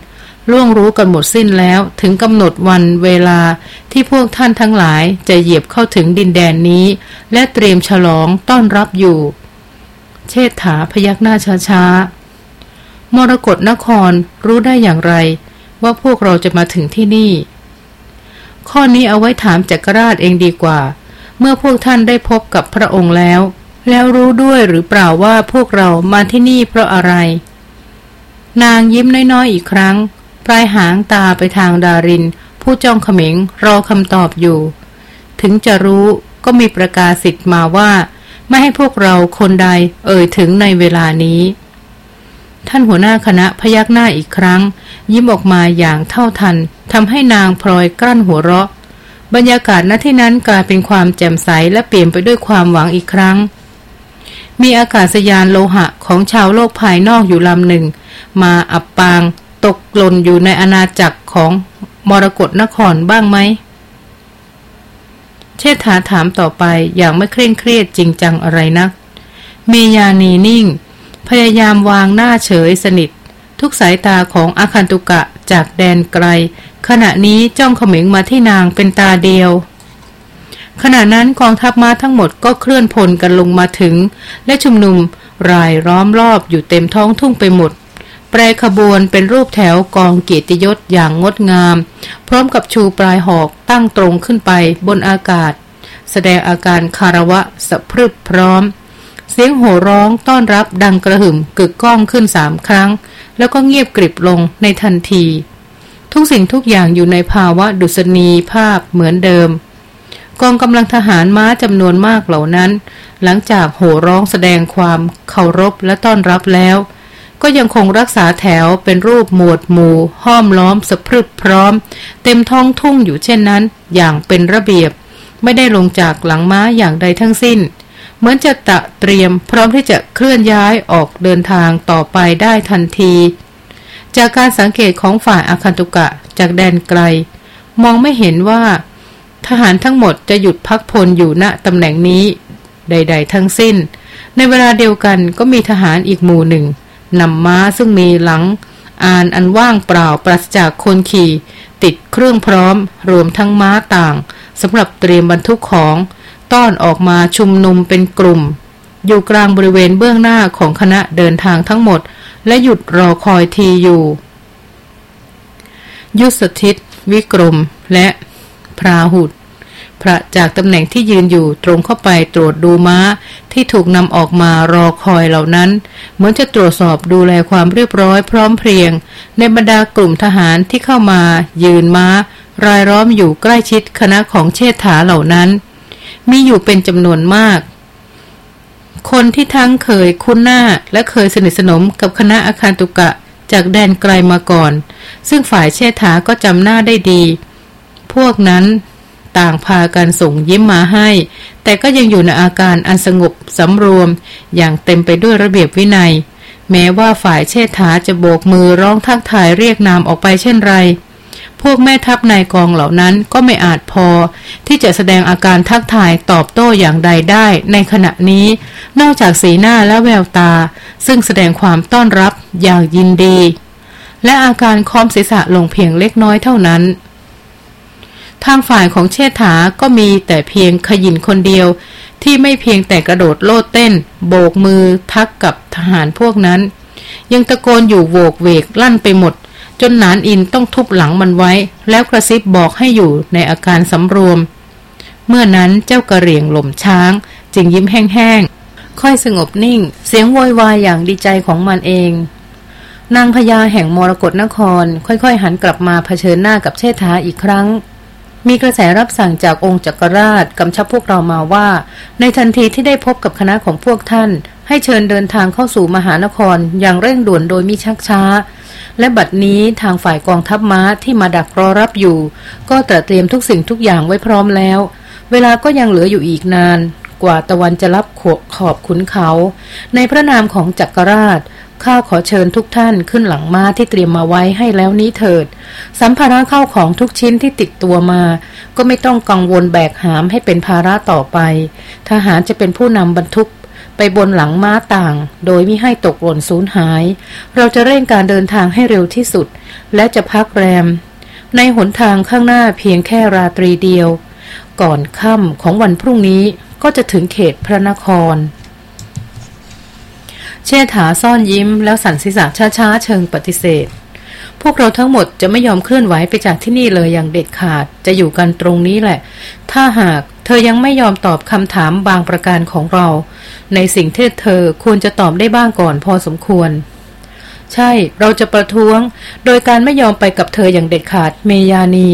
Speaker 1: ล่วงรู้กันหมดสิ้นแล้วถึงกำหนดวันเวลาที่พวกท่านทั้งหลายจะเหยียบเข้าถึงดินแดนนี้ และเตรียมฉลองต้อนรับอยู่ เชษฐาพยักหน้าช้าๆมรกรนครรู้ได้อย่างไร ว่าพวกเราจะมาถึงที่นี่ ข้อนี้เอาไว้ถามจักรราชเองดีกว่า เมื่อพวกท่านได้พบกับพระองค์แล้ว แล้วรู้ด้วยหรือเปล่าว่าพวกเรามาที่นี่เพราะอะไรนางยิ้มน้อยๆอีกครั้ง ปลายหางตาไปทางดาริน ผู้จ้องเขม็งรอคำตอบอยู่ ถึงจะรู้ก็มีประกาศสิทธิ์มาว่า ไม่ให้พวกเราคนใดเอ่ยถึงในเวลานี้ ท่านหัวหน้าคณะพยักหน้าอีกครั้ง ยิ้มออกมาอย่างเท่าทันทำให้นางพลอยกลั้นหัวเราะ บรรยากาศณที่นั้นกลายเป็นความแจ่มใสและเปลี่ยนไปด้วยความหวังอีกครั้งมีอากาศยานโลหะของชาวโลกภายนอกอยู่ลำหนึ่ง มาอับปาง ตกหล่นอยู่ในอาณาจักรของมรกรนครบ้างไหม เชษฐาถามต่อไปอย่างไม่เคร่งเครียดจริงจังอะไรนัก เมยานีนิ่ง พยายามวางหน้าเฉยสนิท ทุกสายตาของอาคันตุกะจากแดนไกล ขณะนี้จ้องเขม็งมาที่นางเป็นตาเดียวขณะนั้นกองทัพม้าทั้งหมดก็เคลื่อนพลกันลงมาถึง และชุมนุมรายล้อมรอบอยู่เต็มท้องทุ่งไปหมด แปรขบวนเป็นรูปแถวกองเกียรติยศอย่างงดงาม พร้อมกับชูปลายหอกตั้งตรงขึ้นไปบนอากาศ แสดงอาการคารวะสะพรึบพร้อม เสียงโห่ร้องต้อนรับดังกระหึ่มกึกก้องขึ้นสามครั้ง แล้วก็เงียบกริบลงในทันที ทุกสิ่งทุกอย่างอยู่ในภาวะดุษณีภาพเหมือนเดิม กองกำลังทหารม้าจำนวนมากเหล่านั้น หลังจากโห่ร้องแสดงความเคารพและต้อนรับแล้ว ก็ยังคงรักษาแถวเป็นรูปหมวดหมู่ ห้อมล้อมสะพรึบพร้อม เต็มท้องทุ่งอยู่เช่นนั้น อย่างเป็นระเบียบ ไม่ได้ลงจากหลังม้าอย่างใดทั้งสิ้น เหมือนจะตะเตรียมพร้อมที่จะเคลื่อนย้ายออกเดินทางต่อไปได้ทันที จากการสังเกตของฝ่ายอาคันตุกะจากแดนไกล มองไม่เห็นว่า ทหารทั้งหมดจะหยุดพักพลอยู่ณตำแหน่งนี้ ใด ๆ ทั้งสิ้น ในเวลาเดียวกันก็มีทหารอีกหมู่หนึ่ง นำม้าซึ่งมีหลัง อ่านอันว่างเปล่าปราศจากคนขี่ ติดเครื่องพร้อม รวมทั้งม้าต่างสำหรับเตรียมบรรทุกของ ต้อนออกมาชุมนุมเป็นกลุ่ม อยู่กลางบริเวณเบื้องหน้าของคณะเดินทางทั้งหมด และหยุดรอคอยทีอยู่ยุสธิต วิกรม และพราหุด พระจากตำแหน่งที่ยืนอยู่ตรงเข้าไปตรวจดูม้า ที่ถูกนำออกมารอคอยเหล่านั้น เหมือนจะตรวจสอบดูแลความเรียบร้อยพร้อมเพรียง ในบรรดากลุ่มทหารที่เข้ามา ยืนม้า รายล้อมอยู่ใกล้ชิดคณะของเชษฐาเหล่านั้น มีอยู่เป็นจำนวนมาก คนที่ทั้งเคยคุ้นหน้าและเคยสนิทสนมกับคณะอาคารตุกะจากแดนไกลมาก่อน ซึ่งฝ่ายเชษฐาก็จำหน้าได้ดี พวกนั้น ต่างพากันส่งยิ้มมาให้ แต่ก็ยังอยู่ในอาการอันสงบสำรวม อย่างเต็มไปด้วยระเบียบวินัย แม้ว่าฝ่ายเชษฐาจะโบกมือร้องทักทายเรียกนามออกไปเช่นไร พวกแม่ทัพนายกองเหล่านั้นก็ไม่อาจพอ ที่จะแสดงอาการทักทายตอบโต้อย่างใดได้ในขณะนี้ นอกจากสีหน้าและแววตา ซึ่งแสดงความต้อนรับอย่างยินดี และอาการคอมศีรษะลงเพียงเล็กน้อยเท่านั้น ทางฝ่ายของเชษฐาก็มีแต่เพียงขยินคนเดียว ที่ไม่เพียงแต่กระโดดโลดเต้น โบกมือทักกับทหารพวกนั้น ยังตะโกนอยู่โวกเวกลั่นไปหมด จนนานอินต้องทุบหลังมันไว้ แล้วกระซิบบอกให้อยู่ในอาการสำรวม เมื่อนั้นเจ้ากระเรียงหล่มช้าง จึงยิ้มแห้งๆค่อยสงบนิ่ง เสียงโวยวายอย่างดีใจของมันเองนางพญาแห่งมรกรนคร ค่อยๆ หันกลับมาเผชิญหน้ากับเชษฐาอีกครั้ง มีกระแสรับสั่งจากองค์จักรราชกำชับพวกเรามาว่า ในทันทีที่ได้พบกับคณะของพวกท่าน ให้เชิญเดินทางเข้าสู่มหานครอย่างเร่งด่วนโดยมิชักช้า และบัดนี้ทางฝ่ายกองทัพม้าที่มาดักรอรับอยู่ ก็ตระเตรียมทุกสิ่งทุกอย่างไว้พร้อมแล้ว เวลาก็ยังเหลืออยู่อีกนาน กว่าตะวันจะรับขขอบขุนเขา ในพระนามของจักรราช ข้าขอเชิญทุกท่านขึ้นหลังม้าที่เตรียมมาไว้ให้แล้วนี้เถิด สัมภาระเข้าของทุกชิ้นที่ติดตัวมา ก็ไม่ต้องกังวลแบกหามให้เป็นภาระต่อไป ทหารจะเป็นผู้นำบรรทุกไปบนหลังม้าต่าง โดยไม่ให้ตกหล่นสูญหาย เราจะเร่งการเดินทางให้เร็วที่สุด และจะพักแรม ในหนทางข้างหน้าเพียงแค่ราตรีเดียว ก่อนค่ำของวันพรุ่งนี้ก็จะถึงเขตพระนคร เชษฐาซ่อนยิ้มแล้วสั่นศีรษะช้าๆเชิงปฏิเสธ พวกเราทั้งหมดจะไม่ยอมเคลื่อนไหวไปจากที่นี่เลยอย่างเด็ดขาดจะอยู่กันตรงนี้แหละ ถ้าหากเธอยังไม่ยอมตอบคำถามบางประการของเรา ในสิ่งที่เธอควรจะตอบได้บ้างก่อนพอสมควร ใช่เราจะประท้วง โดยการไม่ยอมไปกับเธออย่างเด็ดขาดเมยานี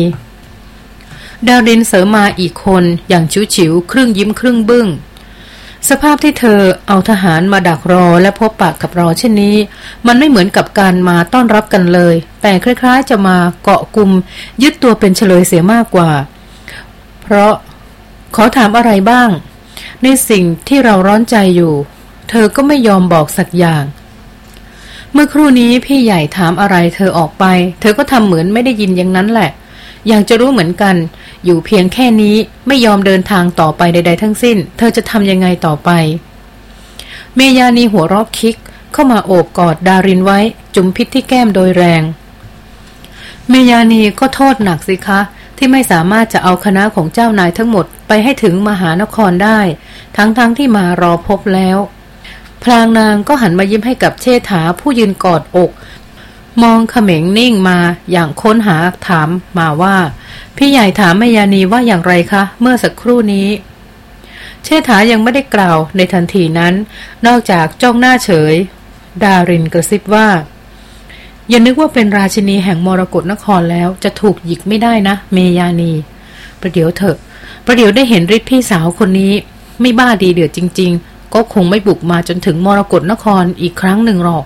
Speaker 1: ดารินเสริมมาอีกคนอย่างชิวฉิวครึ่งยิ้มครึ่งบึง้ง สภาพที่เธอเอาทหารมาดักรอและพบปากกับรอเช่นนี้ มันไม่เหมือนกับการมาต้อนรับกันเลย แต่คล้ายๆจะมาเกาะกลุ่มยึดตัวเป็นเฉลยเสียมากกว่า เพราะขอถามอะไรบ้าง ในสิ่งที่เราร้อนใจอยู่ เธอก็ไม่ยอมบอกสักอย่าง เมื่อครู่นี้พี่ใหญ่ถามอะไรเธอออกไป เธอก็ทำเหมือนไม่ได้ยินอย่างนั้นแหละ อยากจะรู้เหมือนกัน อยู่เพียงแค่นี้ไม่ยอมเดินทางต่อไปใด ๆ ทั้งสิ้น เธอจะทำยังไงต่อไป เมยานีหัวรอบคิกเข้ามาโอบกอดดารินไว้ จุมพิษที่แก้มโดยแรง เมยานีก็โทษหนักสิคะ ที่ไม่สามารถจะเอาคณะของเจ้านายทั้งหมดไปให้ถึงมหานครได้ ทั้งๆทที่มารอพบแล้ว พลางนางก็หันมายิ้มให้กับเชษฐาผู้ยืนกอดอก มองเขม็งนิ่งมาอย่างค้นหาถามมาว่า พี่ใหญ่ถามแม่ยานีว่าอย่างไรคะ เมื่อสักครู่นี้ เชษฐายังไม่ได้กล่าวในทันทีนั้น นอกจากจ้องหน้าเฉย ดารินกระซิบว่า อย่านึกว่าเป็นราชินีแห่งมรกรนครแล้วจะถูกหยิกไม่ได้นะ เมยานี ประเดี๋ยวเถอะประเดี๋ยวได้เห็นฤทธิ์พี่สาวคนนี้ ไม่บ้าดีเดือดจริง ๆ ก็คงไม่บุกมาจนถึงมรกรนครอีกครั้งหนึ่งหรอก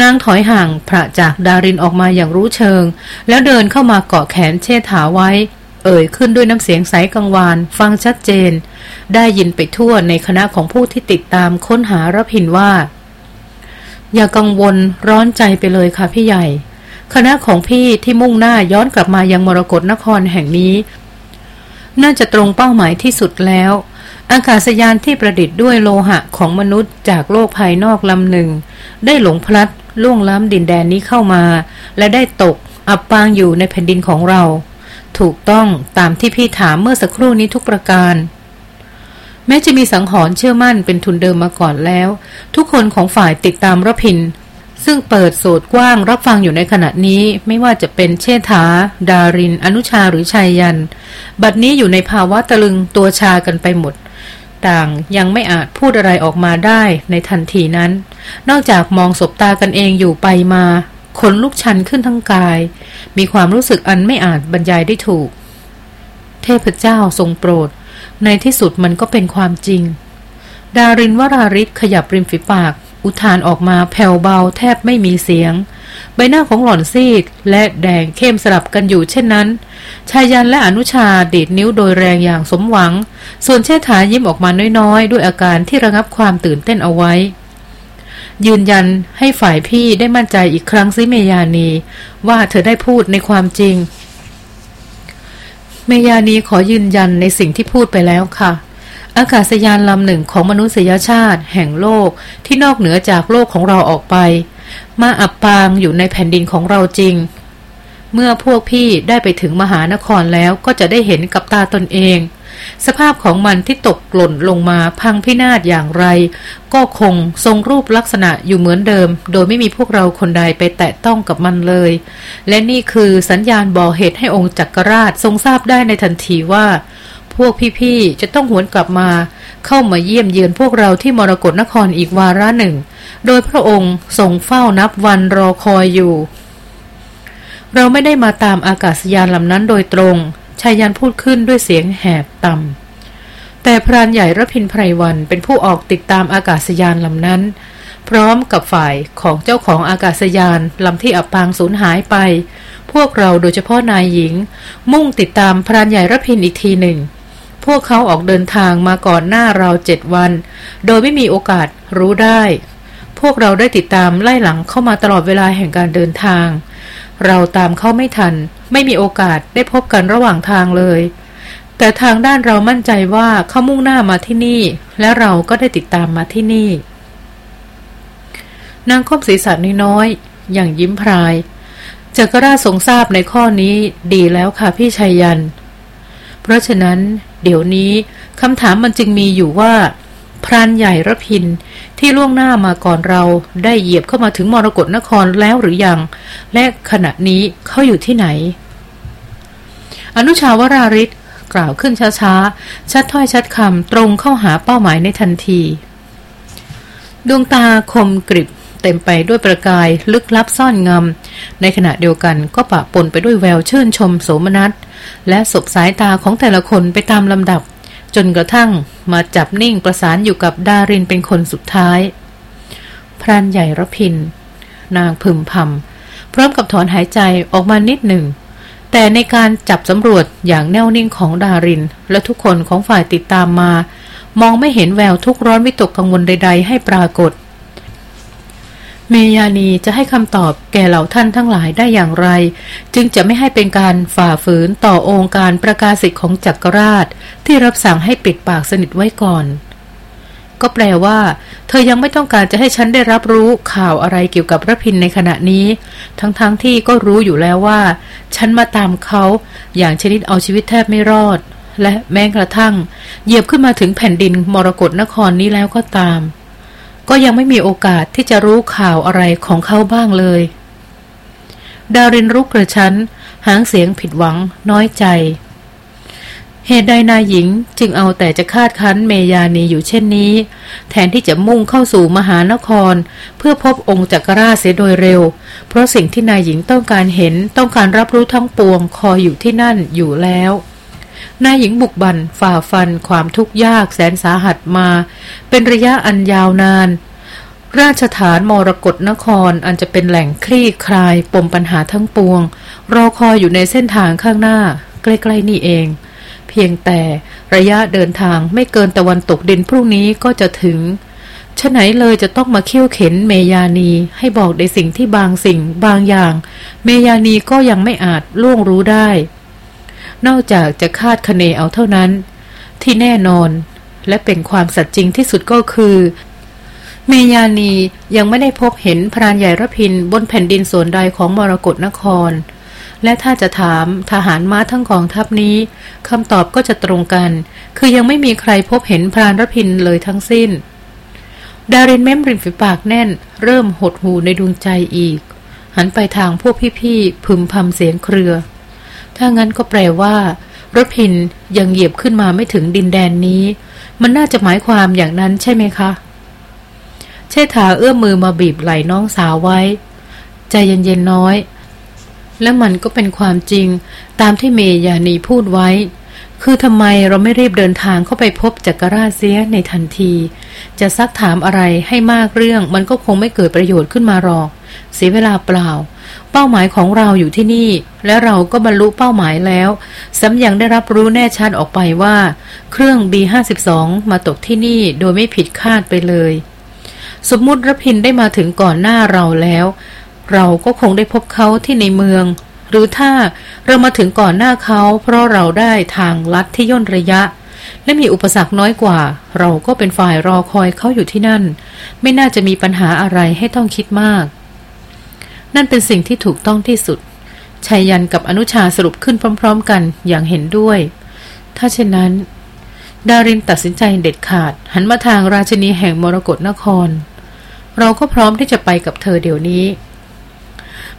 Speaker 1: นางถอยห่างพระจากดารินออกมาอย่างรู้เชิง แล้วเดินเข้ามาเกาะแขนเชษฐาไว้ เอ่ยขึ้นด้วยน้ำเสียงใสกังวาน ฟังชัดเจน ได้ยินไปทั่วในคณะของผู้ที่ติดตามค้นหารพินว่า อย่ากังวลร้อนใจไปเลยค่ะพี่ใหญ่ คณะของพี่ที่มุ่งหน้าย้อนกลับมายังมรกรนครแห่งนี้ น่าจะตรงเป้าหมายที่สุดแล้วอากาศยานที่ประดิษฐ์ด้วยโลหะของมนุษย์จากโลกภายนอกลำหนึ่ง ได้หลงพลัด ล่วงล้ำดินแดนนี้เข้ามา และได้ตกอับปางอยู่ในแผ่นดินของเรา ถูกต้องตามที่พี่ถามเมื่อสักครู่นี้ทุกประการ แม้จะมีสังหรณ์เชื่อมั่นเป็นทุนเดิมมาก่อนแล้ว ทุกคนของฝ่ายติดตามรพินซึ่งเปิดโสดกว้างรับฟังอยู่ในขณะนี้ไม่ว่าจะเป็นเชษฐา ดาริน อนุชาหรือชายยัน บัดนี้อยู่ในภาวะตะลึงตัวชากันไปหมด ต่างยังไม่อาจพูดอะไรออกมาได้ในทันทีนั้น นอกจากมองสบตากันเองอยู่ไปมาขนลุกชันขึ้นทั้งกาย มีความรู้สึกอันไม่อาจบรรยายได้ถูก เทพเจ้าทรงโปรด ในที่สุดมันก็เป็นความจริง ดารินวราริศขยับริมฝีปาก อุทานออกมาแผ่วเบาแทบไม่มีเสียง ใบหน้าของหล่อนซีดและแดงเข้มสลับกันอยู่เช่นนั้น ชายันและอนุชาดีดนิ้วโดยแรงอย่างสมหวัง ส่วนเชษฐายิ้มออกมาน้อยๆ ด้วยอาการที่ระงับความตื่นเต้นเอาไว้ ยืนยันให้ฝ่ายพี่ได้มั่นใจอีกครั้งซิเมยานี ว่าเธอได้พูดในความจริง เมยานีขอยืนยันในสิ่งที่พูดไปแล้วค่ะ อากาศยานลำหนึ่งของมนุษยชาติ แห่งโลกที่นอกเหนือจากโลกของเราออกไป มาอับปางอยู่ในแผ่นดินของเราจริง เมื่อพวกพี่ได้ไปถึงมหานครแล้วก็จะได้เห็นกับตาตนเอง สภาพของมันที่ตกหล่นลงมาพังพินาศอย่างไร ก็คงทรงรูปลักษณะอยู่เหมือนเดิม โดยไม่มีพวกเราคนใดไปแตะต้องกับมันเลย และนี่คือสัญญาณบอกเหตุให้องค์จักรราชทรงทราบได้ในทันทีว่า พวกพี่ๆ จะต้องหวนกลับมา เข้ามาเยี่ยมเยือนพวกเราที่มรกรนครอีกวาระหนึ่ง โดยพระองค์ทรงเฝ้านับวันรอคอยอยู่ เราไม่ได้มาตามอากาศยานลำนั้นโดยตรงชายยันพูดขึ้นด้วยเสียงแหบต่ำแต่พรานใหญ่ระพินไพรวันเป็นผู้ออกติดตามอากาศยานลำนั้น พร้อมกับฝ่ายของเจ้าของอากาศยานลำที่อับปางสูญหายไปพวกเราโดยเฉพาะนายหญิง มุ่งติดตามพรานใหญ่ระพินอีกทีหนึ่ง พวกเขาออกเดินทางมาก่อนหน้าเราเจ็ดวัน โดยไม่มีโอกาสรู้ได้ พวกเราได้ติดตามไล่หลังเข้ามาตลอดเวลาแห่งการเดินทาง เราตามเข้าไม่ทัน ไม่มีโอกาสได้พบกันระหว่างทางเลย แต่ทางด้านเรามั่นใจว่าเขามุ่งหน้ามาที่นี่ และเราก็ได้ติดตามมาที่นี่ นางคบศีรษะน้อยๆอย่างยิ้มพรายจักรราชทรงทราบในข้อนี้ดีแล้วค่ะพี่ชัยยัน เพราะฉะนั้น เดี๋ยวนี้คำถามมันจึงมีอยู่ว่า พรานใหญ่ระพินที่ล่วงหน้ามาก่อนเราได้เหยียบเข้ามาถึงมรกรนครแล้วหรือยัง และขณะนี้เขาอยู่ที่ไหน อนุชาวราริศกล่าวขึ้นช้าๆ ชัดถ้อยชัดคำตรงเข้าหาเป้าหมายในทันที ดวงตาคมกริบ เต็มไปด้วยประกายลึกลับซ่อนงำในขณะเดียวกันก็ปะปนไปด้วยแววชื่นชมโสมนัส และสบสายตาของแต่ละคนไปตามลำดับ จนกระทั่งมาจับนิ่งประสานอยู่กับดารินเป็นคนสุดท้าย พรานใหญ่ระพิน นางพึมพำพร้อมกับถอนหายใจออกมานิดหนึ่งแต่ในการจับสำรวจอย่างแน่วนิ่งของดาริน และทุกคนของฝ่ายติดตามมา มองไม่เห็นแววทุกร้อนวิตกกังวลใด ๆ ให้ปรากฏ เมยานีจะให้คำตอบแก่เหล่าท่านทั้งหลายได้อย่างไร จึงจะไม่ให้เป็นการฝ่าฝืนต่อองค์การประกาศสิทธิ์ของจักรราช ที่รับสั่งให้ปิดปากสนิทไว้ก่อน ก็แปลว่า เธอยังไม่ต้องการจะให้ฉันได้รับรู้ข่าวอะไรเกี่ยวกับรพินในขณะนี้ ทั้งๆทที่ก็รู้อยู่แล้วว่า ฉันมาตามเขา อย่างชนิดเอาชีวิตแทบไม่รอด และแม้กระทั่ง เหยียบขึ้นมาถึงแผ่นดินมรกรนครนี้แล้วก็ตาม ก็ยังไม่มีโอกาสที่จะรู้ข่าวอะไรของเขาบ้างเลย ดารินรุกกระชั้น หางเสียงผิดหวังน้อยใจ เหตุใดนายหญิงจึงเอาแต่จะคาดคั้นเมยานีอยู่เช่นนี้ แทนที่จะมุ่งเข้าสู่มหานคร เพื่อพบองค์จักรราชเสียโดยเร็ว เพราะสิ่งที่นายหญิงต้องการเห็นต้องการรับรู้ทั้งปวงคอยอยู่ที่นั่นอยู่แล้ว นายหญิงบุกบันฝ่าฟันความทุกข์ยากแสนสาหัสมา เป็นระยะอันยาวนาน ราชฐานมรกรนครอันจะเป็นแหล่งคลี่คลายปมปัญหาทั้งปวง รอคอยอยู่ในเส้นทางข้างหน้า ใกล้ๆนี่เอง เพียงแต่ระยะเดินทางไม่เกินตะวันตกดินพรุ่งนี้ก็จะถึงฉะไหนเลยจะต้องมาเคี่ยวเข็นเมยานีให้บอกในสิ่งที่บางสิ่งบางอย่าง เมยานีก็ยังไม่อาจล่วงรู้ได้ นอกจากจะคาดคะเนเอาเท่านั้น ที่แน่นอน และเป็นความสัตย์จริงที่สุดก็คือ เมยานียังไม่ได้พบเห็นพรานใหญ่ระพินบนแผ่นดินส่วนใดของมรกรนคร และถ้าจะถามทหารม้าทั้งกองทัพนี้คำตอบก็จะตรงกัน คือยังไม่มีใครพบเห็นพรานระพินเลยทั้งสิ้น ดารินเม้มริมฝีปากแน่น เริ่มหดหูในดวงใจอีก หันไปทางพวกพี่ๆพึมพำเสียงเครือ ถ้างั้นก็แปลว่ารถพินยังเหยียบขึ้นมาไม่ถึงดินแดนนี้ มันน่าจะหมายความอย่างนั้นใช่ไหมคะ เชษฐาเอื้อมมือมาบีบไหล่น้องสาวไว้ ใจเย็นๆน้อย และมันก็เป็นความจริงตามที่เมยานีพูดไว้ คือทำไมเราไม่รีบเดินทางเข้าไปพบจักรราชเสียในทันที จะซักถามอะไรให้มากเรื่องมันก็คงไม่เกิดประโยชน์ขึ้นมาหรอก เสียเวลาเปล่า เป้าหมายของเราอยู่ที่นี่ และเราก็บรรลุเป้าหมายแล้วซ้ำยังได้รับรู้แน่ชัดออกไปว่า เครื่อง B52 มาตกที่นี่โดยไม่ผิดคาดไปเลย สมมุติรพินได้มาถึงก่อนหน้าเราแล้ว เราก็คงได้พบเขาที่ในเมือง หรือถ้าเรามาถึงก่อนหน้าเขาเพราะเราได้ทางลัดที่ย่นระยะ และมีอุปสรรคน้อยกว่า เราก็เป็นฝ่ายรอคอยเขาอยู่ที่นั่น ไม่น่าจะมีปัญหาอะไรให้ต้องคิดมาก นั่นเป็นสิ่งที่ถูกต้องที่สุดชายยันกับอนุชาสรุปขึ้นพร้อม ๆ กันอย่างเห็นด้วย ถ้าเช่นนั้น ดารินตัดสินใจเด็ดขาด หันมาทางราชนีแห่งมรกรนคร เราก็พร้อมที่จะไปกับเธอเดี๋ยวนี้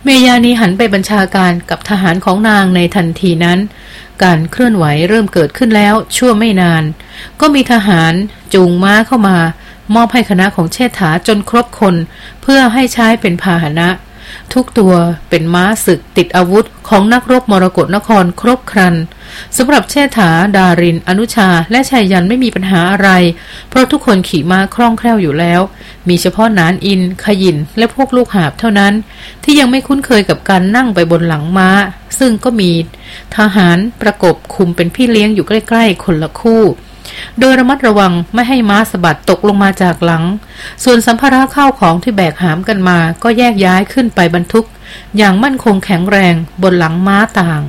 Speaker 1: เมยานีหันไปบัญชาการกับทหารของนางในทันทีนั้น การเคลื่อนไหวเริ่มเกิดขึ้นแล้วชั่วไม่นาน ก็มีทหารจูงม้าเข้ามามอบให้คณะของเชษฐาจนครบคน เพื่อให้ใช้เป็นพาหนะ ทุกตัวเป็นม้าศึกติดอาวุธของนักรบมรกรนครครบครันสำหรับเชษฐา ดาริน อนุชา และชายยันไม่มีปัญหาอะไร เพราะทุกคนขี่ม้าคล่องแคล่วอยู่แล้ว มีเฉพาะนานอิน ขยิน และพวกลูกหาบเท่านั้น ที่ยังไม่คุ้นเคยกับการนั่งไปบนหลังม้า ซึ่งก็มี ทหารประกบคุมเป็นพี่เลี้ยงอยู่ใกล้ ๆ คนละคู่ โดยระมัดระวังไม่ให้ม้าสะบัดตกลงมาจากหลัง ส่วนสัมภาระข้าวของที่แบกหามกันมา ก็แยกย้ายขึ้นไปบรรทุก อย่างมั่นคงแข็งแรงบนหลังม้าต่าง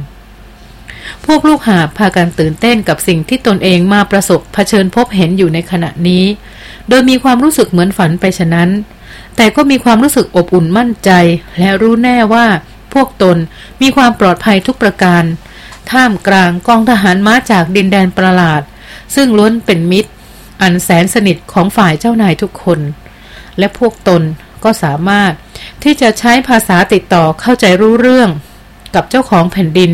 Speaker 1: พวกลูกหาพากันตื่นเต้นกับสิ่งที่ตนเองมาประสบเผชิญพบเห็นอยู่ในขณะนี้ โดยมีความรู้สึกเหมือนฝันไปฉะนั้น แต่ก็มีความรู้สึกอบอุ่นมั่นใจ และรู้แน่ว่าพวกตนมีความปลอดภัยทุกประการ ท่ามกลางกองทหารม้าจากดินแดนประหลาด ซึ่งล้วนเป็นมิตร อันแสนสนิทของฝ่ายเจ้านายทุกคน และพวกตนก็สามารถที่จะใช้ภาษาติดต่อเข้าใจรู้เรื่อง กับเจ้าของแผ่นดิน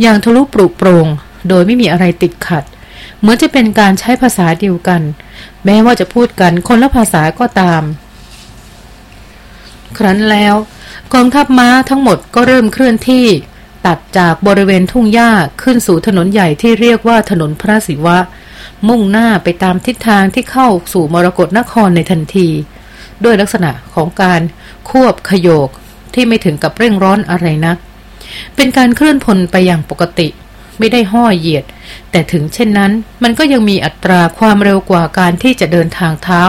Speaker 1: อย่างทะลุปลุกโปรงโดยไม่มีอะไรติดขัด เหมือนจะเป็นการใช้ภาษาเดียวกัน แม้ว่าจะพูดกันคนละภาษาก็ตาม ครั้นแล้วกองทัพม้าทั้งหมดก็เริ่มเคลื่อนที่ ตัดจากบริเวณทุ่งหญ้าขึ้นสู่ถนนใหญ่ที่เรียกว่าถนนพระศิวะ มุ่งหน้าไปตามทิศทางที่เข้าสู่มรกรนครในทันที ด้วยลักษณะของการควบขยกที่ไม่ถึงกับเร่งร้อนอะไรนัก เป็นการเคลื่อนพลไปอย่างปกติ ไม่ได้ห้อเหยียด แต่ถึงเช่นนั้น มันก็ยังมีอัตราความเร็วกว่าการที่จะเดินทางเท้า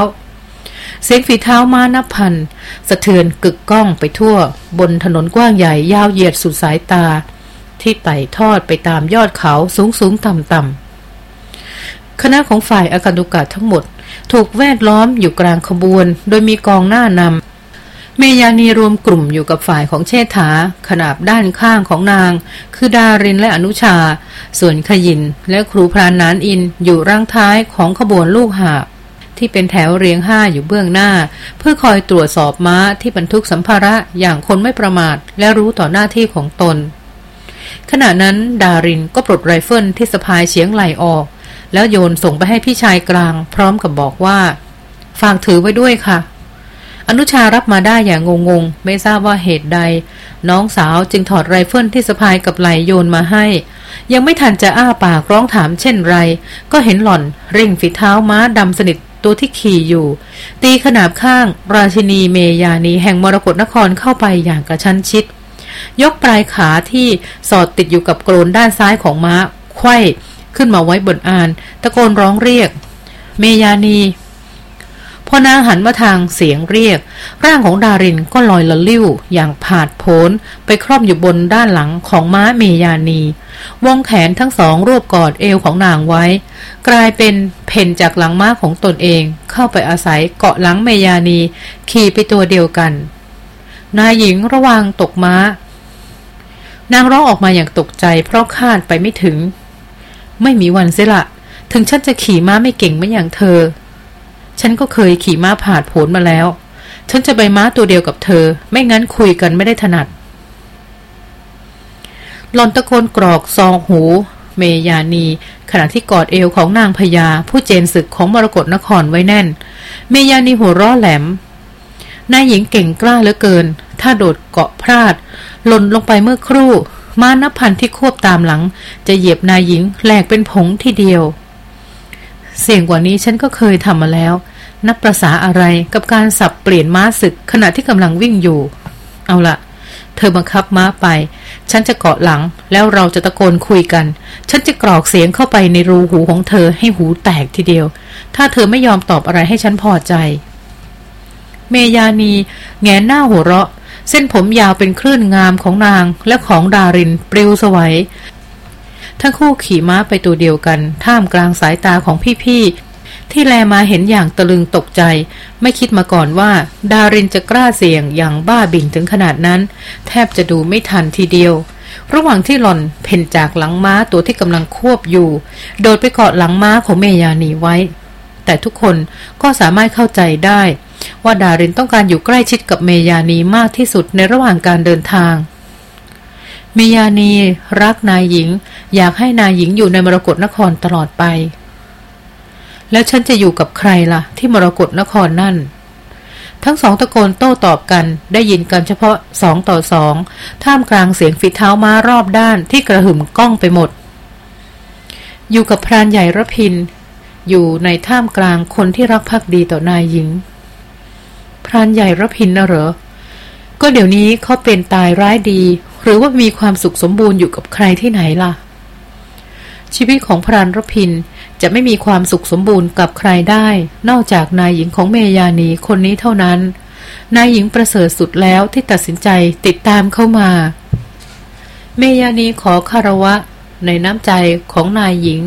Speaker 1: เสียงฝีเท้ามานับพัน สะเทือนกึกก้องไปทั่ว บนถนนกว้างใหญ่ยาวเหยียดสุดสายตา ที่ไต่ทอดไปตามยอดเขาสูงสูงต่ำต่ำ คณะของฝ่ายอาการดุกะทั้งหมด ถูกแวดล้อมอยู่กลางขบวน โดยมีกองหน้านำเมยานีรวมกลุ่มอยู่กับฝ่ายของเชษฐา ขนาบด้านข้างของนาง คือดารินและอนุชา ส่วนขยินและครูพรานนานอินอยู่ร่างท้ายของขบวนลูกหาบที่เป็นแถวเรียงห้าอยู่เบื้องหน้า เพื่อคอยตรวจสอบม้าที่บรรทุกสัมภาระอย่างคนไม่ประมาท และรู้ต่อหน้าที่ของตน ขณะนั้นดารินก็ปลดไรเฟิลที่สะพายเฉียงไหล่ออก แล้วโยนส่งไปให้พี่ชายกลาง พร้อมกับบอกว่า ฝากถือไว้ด้วยค่ะ อนุชารับมาได้อย่างงงๆ ไม่ทราบว่าเหตุใด น้องสาวจึงถอดไรเฟิลที่สะพายกับไหล่โยนมาให้ ยังไม่ทันจะอ้าปากร้องถามเช่นไร ก็เห็นหล่อนเร่งฝีเท้าม้าดำสนิทตัวที่ขี่อยู่ ตีขนาบข้าง ราชินีเมยานีแห่งมรกรนครเข้าไปอย่างกระชั้นชิด ยกปลายขาที่สอดติดอยู่กับโกรนด้านซ้ายของม้าไขว้ ขึ้นมาไว้บนอาน ตะโกนร้องเรียก เมยานีพอนางหันมาทางเสียงเรียก ร่างของดารินก็ลอยละลิ้วอย่างผาดโผนไปครอบอยู่บนด้านหลังของม้าเมยานี วงแขนทั้งสองรวบกอดเอวของนางไว้ กลายเป็นเพ่นจากหลังม้าของตนเอง เข้าไปอาศัยเกาะหลังเมยานี ขี่ไปตัวเดียวกัน นายหญิงระวังตกม้า นางร้องออกมาอย่างตกใจเพราะคาดไปไม่ถึง ไม่มีวันเสียละถึงฉันจะขี่ม้าไม่เก่งเหมือนอย่างเธอ ฉันก็เคยขี่ม้าผ่าดผลมาแล้ว ฉันจะไปม้าตัวเดียวกับเธอ ไม่งั้นคุยกันไม่ได้ถนัดหลอนตะโกนกรอกซองหู เมยานี ขณะที่กอดเอวของนางพญาผู้เจนศึกของมรกรนครไว้แน่น เมยานีหัวร้อแหลมนายหญิงเก่งกล้าเหลือเกิน ถ้าโดดเกาะพลาดหล่นลงไปเมื่อครู่ ม้านับพันที่ควบตามหลัง จะเหยียบนายหญิงแหลกเป็นผงทีเดียว เสี่ยงกว่านี้ฉันก็เคยทำมาแล้ว นับประษาอะไรกับการสับเปลี่ยนม้าศึกขณะที่กำลังวิ่งอยู่ เอาละเธอบังคับม้าไป ฉันจะเกาะหลังแล้วเราจะตะโกนคุยกัน ฉันจะกรอกเสียงเข้าไปในรูหูของเธอให้หูแตกทีเดียว ถ้าเธอไม่ยอมตอบอะไรให้ฉันพอใจ เมยานีแงนหน้าหัวเราะ เส้นผมยาวเป็นคลื่นงามของนางและของดารินปลิวสวัย ทั้งคู่ขี่ม้าไปตัวเดียวกัน ท่ามกลางสายตาของพี่ๆ ที่แลมาเห็นอย่างตะลึงตกใจ ไม่คิดมาก่อนว่า ดารินจะกล้าเสี่ยงอย่างบ้าบิ่นถึงขนาดนั้น แทบจะดูไม่ทันทีเดียว ระหว่างที่หล่อนเพ่นจากหลังม้าตัวที่กำลังควบอยู่ โดยไปเกาะหลังม้าของเมยานีไว้ แต่ทุกคนก็สามารถเข้าใจได้ ว่าดารินต้องการอยู่ใกล้ชิดกับเมยานีมากที่สุดในระหว่างการเดินทาง เมยานีรักนายหญิง อยากให้นายหญิงอยู่ในมรกรนครตลอดไป แล้วฉันจะอยู่กับใครละ่ะ ที่มรกรนครนั่น ทั้งสองตะโกนโต้ตอบกันได้ยินกันเฉพาะสองต่อสองท่ามกลางเสียงฝีเท้าม้ารอบด้านที่กระหึ่มก้องไปหมด อยู่กับพรานใหญ่ระพินอยู่ในท่ามกลางคนที่รักภักดีต่อนายหญิง พรานใหญ่ระพินนะเหรอ ก็เดี๋ยวนี้เขาเป็นตายร้ายดี หรือว่ามีความสุขสมบูรณ์อยู่กับใครที่ไหนล่ะ ชีวิตของพรานรพินจะไม่มีความสุขสมบูรณ์กับใครได้ นอกจากนายหญิงของเมยานีคนนี้เท่านั้น นายหญิงประเสริฐสุดแล้วที่ตัดสินใจติดตามเข้ามา เมยานีขอคารวะในน้ำใจของนายหญิง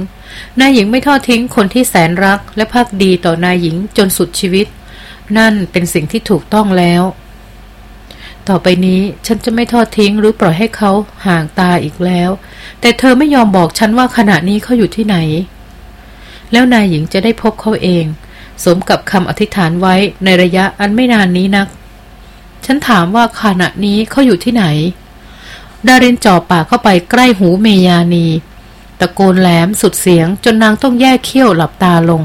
Speaker 1: นายหญิงไม่ทอดทิ้งคนที่แสนรักและพักดีต่อนายหญิงจนสุดชีวิต นั่นเป็นสิ่งที่ถูกต้องแล้ว ต่อไปนี้ฉันจะไม่ทอดทิ้งหรือปล่อยให้เขาห่างตาอีกแล้ว แต่เธอไม่ยอมบอกฉันว่าขณะนี้เขาอยู่ที่ไหน แล้วนายหญิงจะได้พบเขาเอง สมกับคำอธิษฐานไว้ในระยะอันไม่นานนี้นัก ฉันถามว่าขณะนี้เขาอยู่ที่ไหน ดารินจ่อปากเข้าไปใกล้หูเมยานีตะโกนแหลมสุดเสียงจนนางต้องแยกเขี้ยวหลับตาลง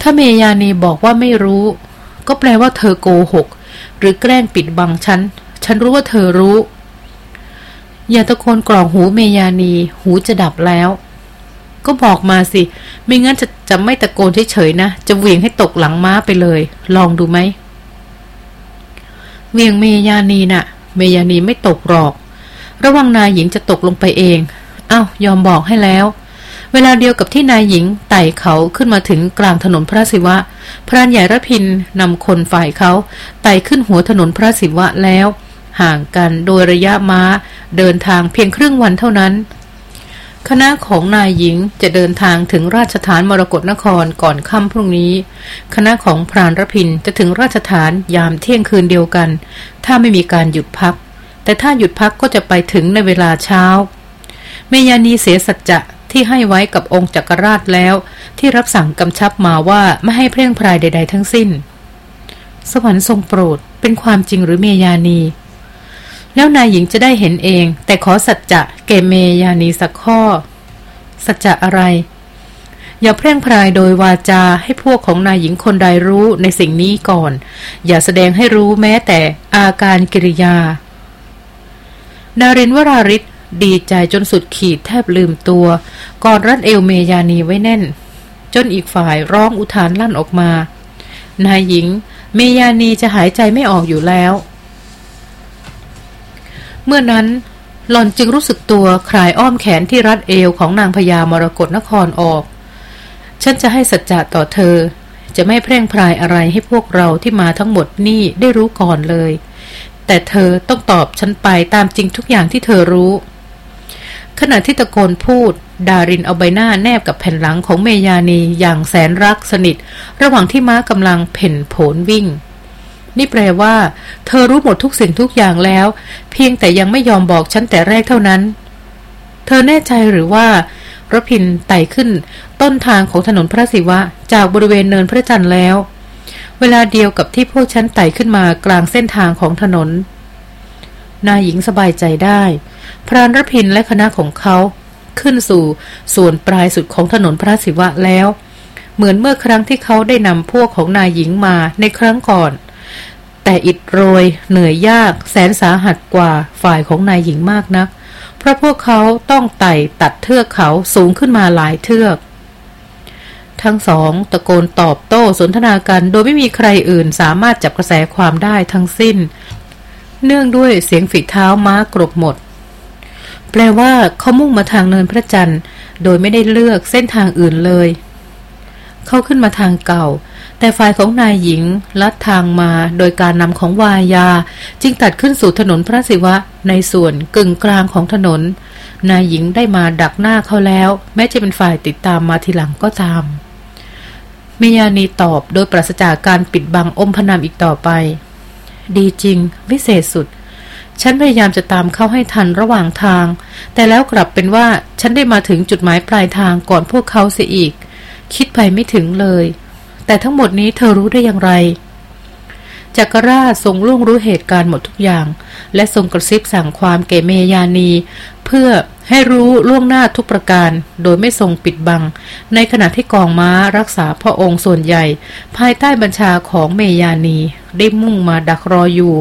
Speaker 1: ถ้าเมยานีบอกว่าไม่รู้ ก็แปลว่าเธอโกหก หรือแกล้งปิดบังฉัน ฉันรู้ว่าเธอรู้ อย่าตะโกนกรองหูเมยานี หูจะดับแล้ว ก็บอกมาสิ ไม่งั้นจะจะไม่ตะโกนเฉยๆนะ จะเวียงให้ตกหลังม้าไปเลย ลองดูไหมเวียงเมยานีนะ่ะ เมยานีไม่ตกหรอก ระวังนายหญิงจะตกลงไปเอง เอา้ายอมบอกให้แล้ว เวลาเดียวกับที่นายหญิงไต่เขาขึ้นมาถึงกลางถนนพระศิวะ พรานใหญ่ระพินนำคนฝ่ายเขาไต่ขึ้นหัวถนนพระศิวะแล้ว ห่างกันโดยระยะม้า เดินทางเพียงครึ่งวันเท่านั้น คณะของนายหญิงจะเดินทางถึงราชฐานมรกรนครก่อนค่ำพรุ่งนี้ คณะของพรานรพินจะถึงราชฐานยามเที่ยงคืนเดียวกัน ถ้าไม่มีการหยุดพัก แต่ถ้าหยุดพักก็จะไปถึงในเวลาเช้าเมยานีเสียสัจจะ ที่ให้ไว้กับองค์จักรราชแล้ว ที่รับสั่งกำชับมาว่าไม่ให้เพล่งพรายใด ๆ ทั้งสิ้น สวรรค์ทรงโปรดเป็นความจริงหรือเมยานี แล้วนายหญิงจะได้เห็นเอง แต่ขอสัจจะเกเมยานีสักข้อ สัจจะอะไร อย่าเพ่งพรายโดยวาจาให้พวกของนายหญิงคนใดรู้ในสิ่งนี้ก่อน อย่าแสดงให้รู้แม้แต่อาการกิริยาดารินวราริศ ดีใจจนสุดขีดแทบลืมตัวกอดรัดเอวเมยานีไว้แน่น จนอีกฝ่ายร้องอุทานลั่นออกมา นายหญิง เมยานีจะหายใจไม่ออกอยู่แล้ว เมื่อนั้นหล่อนจึงรู้สึกตัวคลายอ้อมแขนที่รัดเอวของนางพญามรกรนครออก ฉันจะให้สัจจะต่อเธอ จะไม่แพร่งพรายอะไรให้พวกเราที่มาทั้งหมดนี่ได้รู้ก่อนเลย แต่เธอต้องตอบฉันไปตามจริงทุกอย่างที่เธอรู้ ขณะที่ตะโกนพูด ดารินเอาใบหน้าแนบกับแผ่นหลังของเมยานีอย่างแสนรักสนิท ระหว่างที่ม้ากำลังเพ่นโผนวิ่ง นี่แปลว่า เธอรู้หมดทุกสิ่งทุกอย่างแล้ว เพียงแต่ยังไม่ยอมบอกฉันแต่แรกเท่านั้น เธอแน่ใจหรือว่ารพินไต่ขึ้น ต้นทางของถนนพระศิวะ จากบริเวณเนินพระจันทร์แล้ว เวลาเดียวกับที่พวกฉันไต่ขึ้นมากลางเส้นทางของถนนนายหญิงสบายใจได้ พรานรพินและคณะของเขาขึ้นสู่ส่วนปลายสุดของถนนพระศิวะแล้ว เหมือนเมื่อครั้งที่เขาได้นำพวกของนายหญิงมาในครั้งก่อน แต่อิดโรย เหนื่อยยาก แสนสาหัสกว่าฝ่ายของนายหญิงมากนัก เพราะพวกเขาต้องไต่ตัดเทือกเขาสูงขึ้นมาหลายเทือก ทั้งสองตะโกนตอบโต้สนทนากัน โดยไม่มีใครอื่นสามารถจับกระแสความได้ทั้งสิ้น เนื่องด้วยเสียงฝีเท้าม้ากรบหมด แปลว่าเขามุ่งมาทางเนินพระจันทร์ โดยไม่ได้เลือกเส้นทางอื่นเลย เขาขึ้นมาทางเก่า แต่ฝ่ายของนายหญิง ลัดทางมาโดยการนำของวายา จึงตัดขึ้นสู่ถนนพระศิวะในส่วนกึ่งกลางของถนน นายหญิงได้มาดักหน้าเขาแล้ว แม้จะเป็นฝ่ายติดตามมาทีหลังก็ตามมิยานีตอบโดยปราศจากการปิดบังอมพนามอีกต่อไป ดีจริง วิเศษสุด ฉันพยายามจะตามเข้าให้ทันระหว่างทาง แต่แล้วกลับเป็นว่าฉันได้มาถึงจุดหมายปลายทางก่อนพวกเขาเสียอีก คิดไปไม่ถึงเลย แต่ทั้งหมดนี้เธอรู้ได้อย่างไรจักรราชทรงล่วงรู้เหตุการณ์หมดทุกอย่าง และทรงกระซิบสั่งความเกเมยานี เพื่อ ให้รู้ล่วงหน้าทุกประการ โดยไม่ทรงปิดบัง ในขณะที่กองม้ารักษาพระองค์ส่วนใหญ่ ภายใต้บัญชาของเมยานี ได้มุ่งมาดักรออยู่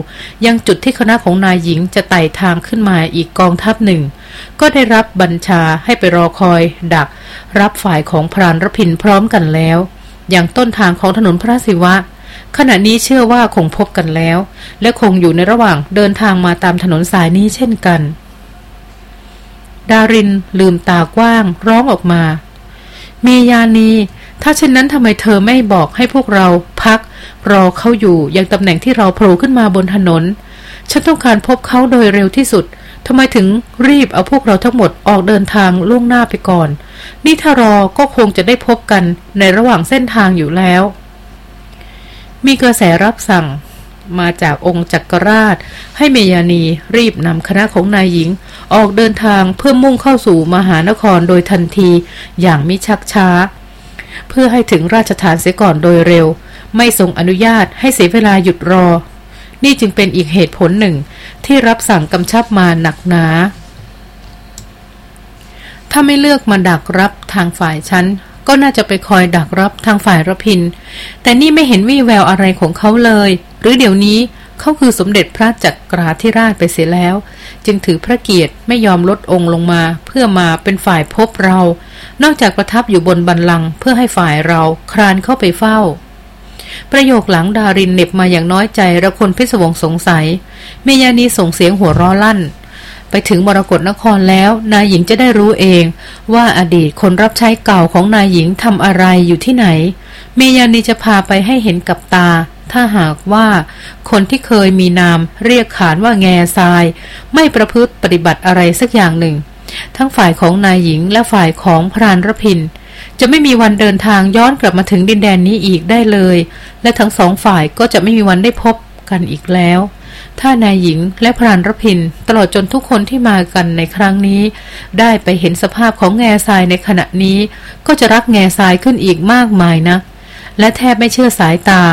Speaker 1: ยังจุดที่คณะของนายหญิงจะไต่ทางขึ้นมาอีกกองทัพหนึ่ง ก็ได้รับบัญชาให้ไปรอคอย ดัก รับฝ่ายของพรานรพินพร้อมกันแล้ว อย่างต้นทางของถนนพระศิวะขณะนี้เชื่อว่าคงพบกันแล้ว และคงอยู่ในระหว่างเดินทางมาตามถนนสายนี้เช่นกัน ดารินลืมตากว้าง ร้องออกมาเมยานี ถ้าเช่นนั้นทำไมเธอไม่บอกให้พวกเราพัก รอเขาอยู่ยังตำแหน่งที่เราโผล่ขึ้นมาบนถนน ฉันต้องการพบเขาโดยเร็วที่สุดทำไมถึงรีบเอาพวกเราทั้งหมดออกเดินทางล่วงหน้าไปก่อน นี่ถ้ารอก็คงจะได้พบกันในระหว่างเส้นทางอยู่แล้ว มีกระแสรับสั่ง มาจากองค์จักรราช ให้เมยานีรีบนำคณะของนายหญิง ออกเดินทางเพื่อมุ่งเข้าสู่มหานครโดยทันทีอย่างมิชักช้า เพื่อให้ถึงราชฐานเสียก่อนโดยเร็ว ไม่ทรงอนุญาตให้เสียเวลาหยุดรอ นี่จึงเป็นอีกเหตุผลหนึ่ง ที่รับสั่งกำชับมาหนักหนาถ้าไม่เลือกมาดักรับทางฝ่ายฉัน ก็น่าจะไปคอยดักรับทางฝ่ายรพิน แต่นี่ไม่เห็นวี่แววอะไรของเขาเลย หรือเดี๋ยวนี้เขาคือสมเด็จพระจักราธิราชไปเสียแล้ว จึงถือพระเกียรติไม่ยอมลดองค์ลงมา เพื่อมาเป็นฝ่ายพบเรา นอกจากประทับอยู่บนบันลังเพื่อให้ฝ่ายเราครานเข้าไปเฝ้า ประโยคหลังดารินเน็บมาอย่างน้อยใจระคนพิศวงสงสัย เมยานีส่งเสียงหัวร้อลั่น ไปถึงมรกรนครแล้ว นายหญิงจะได้รู้เอง ว่าอดีตคนรับใช้เก่าของนายหญิงทำอะไรอยู่ที่ไหน เมยานีจะพาไปให้เห็นกับตา ถ้าหากว่า คนที่เคยมีนามเรียกขานว่าแง่ทราย ไม่ประพฤติปฏิบัติอะไรสักอย่างหนึ่ง ทั้งฝ่ายของนายหญิงและฝ่ายของพรานรพินจะไม่มีวันเดินทางย้อนกลับมาถึงดินแดนนี้อีกได้เลย และทั้งสองฝ่ายก็จะไม่มีวันได้พบกันอีกแล้ว ถ้านายหญิงและพรานรพินตลอดจนทุกคนที่มากันในครั้งนี้ ได้ไปเห็นสภาพของแง่ทรายในขณะนี้ ก็จะรักแง่ทรายขึ้นอีกมากมายนะ และแทบไม่เชื่อสายตา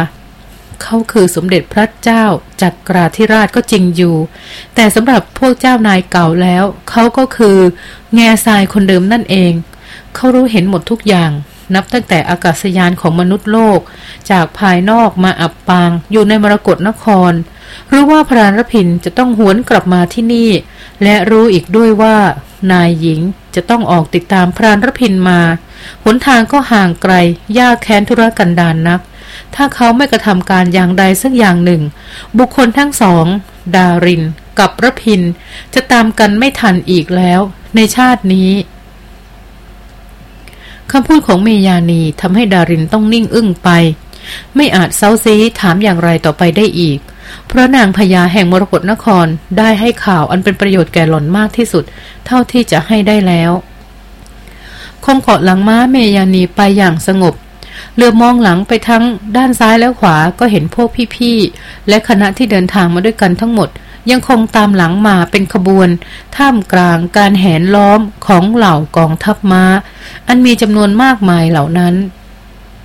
Speaker 1: เขาคือสมเด็จพระเจ้าจักราธิราชก็จริงอยู่ แต่สำหรับพวกเจ้านายเก่าแล้ว เขาก็คือ แง่ทรายคนเดิมนั่นเอง เขารู้เห็นหมดทุกอย่างนับตั้งแต่อากาศยานของมนุษย์โลก จากภายนอกมาอับปางอยู่ในมรกรนคร รู้ว่าพรานรพินจะต้องหวนกลับมาที่นี่ และรู้อีกด้วยว่า นายหญิงจะต้องออกติดตามพรานรพินมา หนทางก็ห่างไกล ยากแค้นธุรกันดารนนัก ถ้าเขาไม่กระทำการอย่างใดสักอย่างหนึ่ง บุคคลทั้งสอง ดาริน กับระพิน จะตามกันไม่ทันอีกแล้ว ในชาตินี้คำพูดของเมยานีทำให้ดารินต้องนิ่งอึ้งไป ไม่อาจเซาซีถามอย่างไรต่อไปได้อีก เพราะนางพญาแห่งมรกรนครได้ให้ข่าวอันเป็นประโยชน์แก่หล่อนมากที่สุด เท่าที่จะให้ได้แล้วคงเกาะหลังม้าเมยานีไปอย่างสงบเรือมองหลังไปทั้งด้านซ้ายและขวาก็เห็นพวกพี่ๆ และคณะที่เดินทางมาด้วยกันทั้งหมด ยังคงตามหลังมาเป็นขบวน ท่ามกลางการแหนล้อมของเหล่ากองทัพมา้า อันมีจำนวนมากมายเหล่านั้น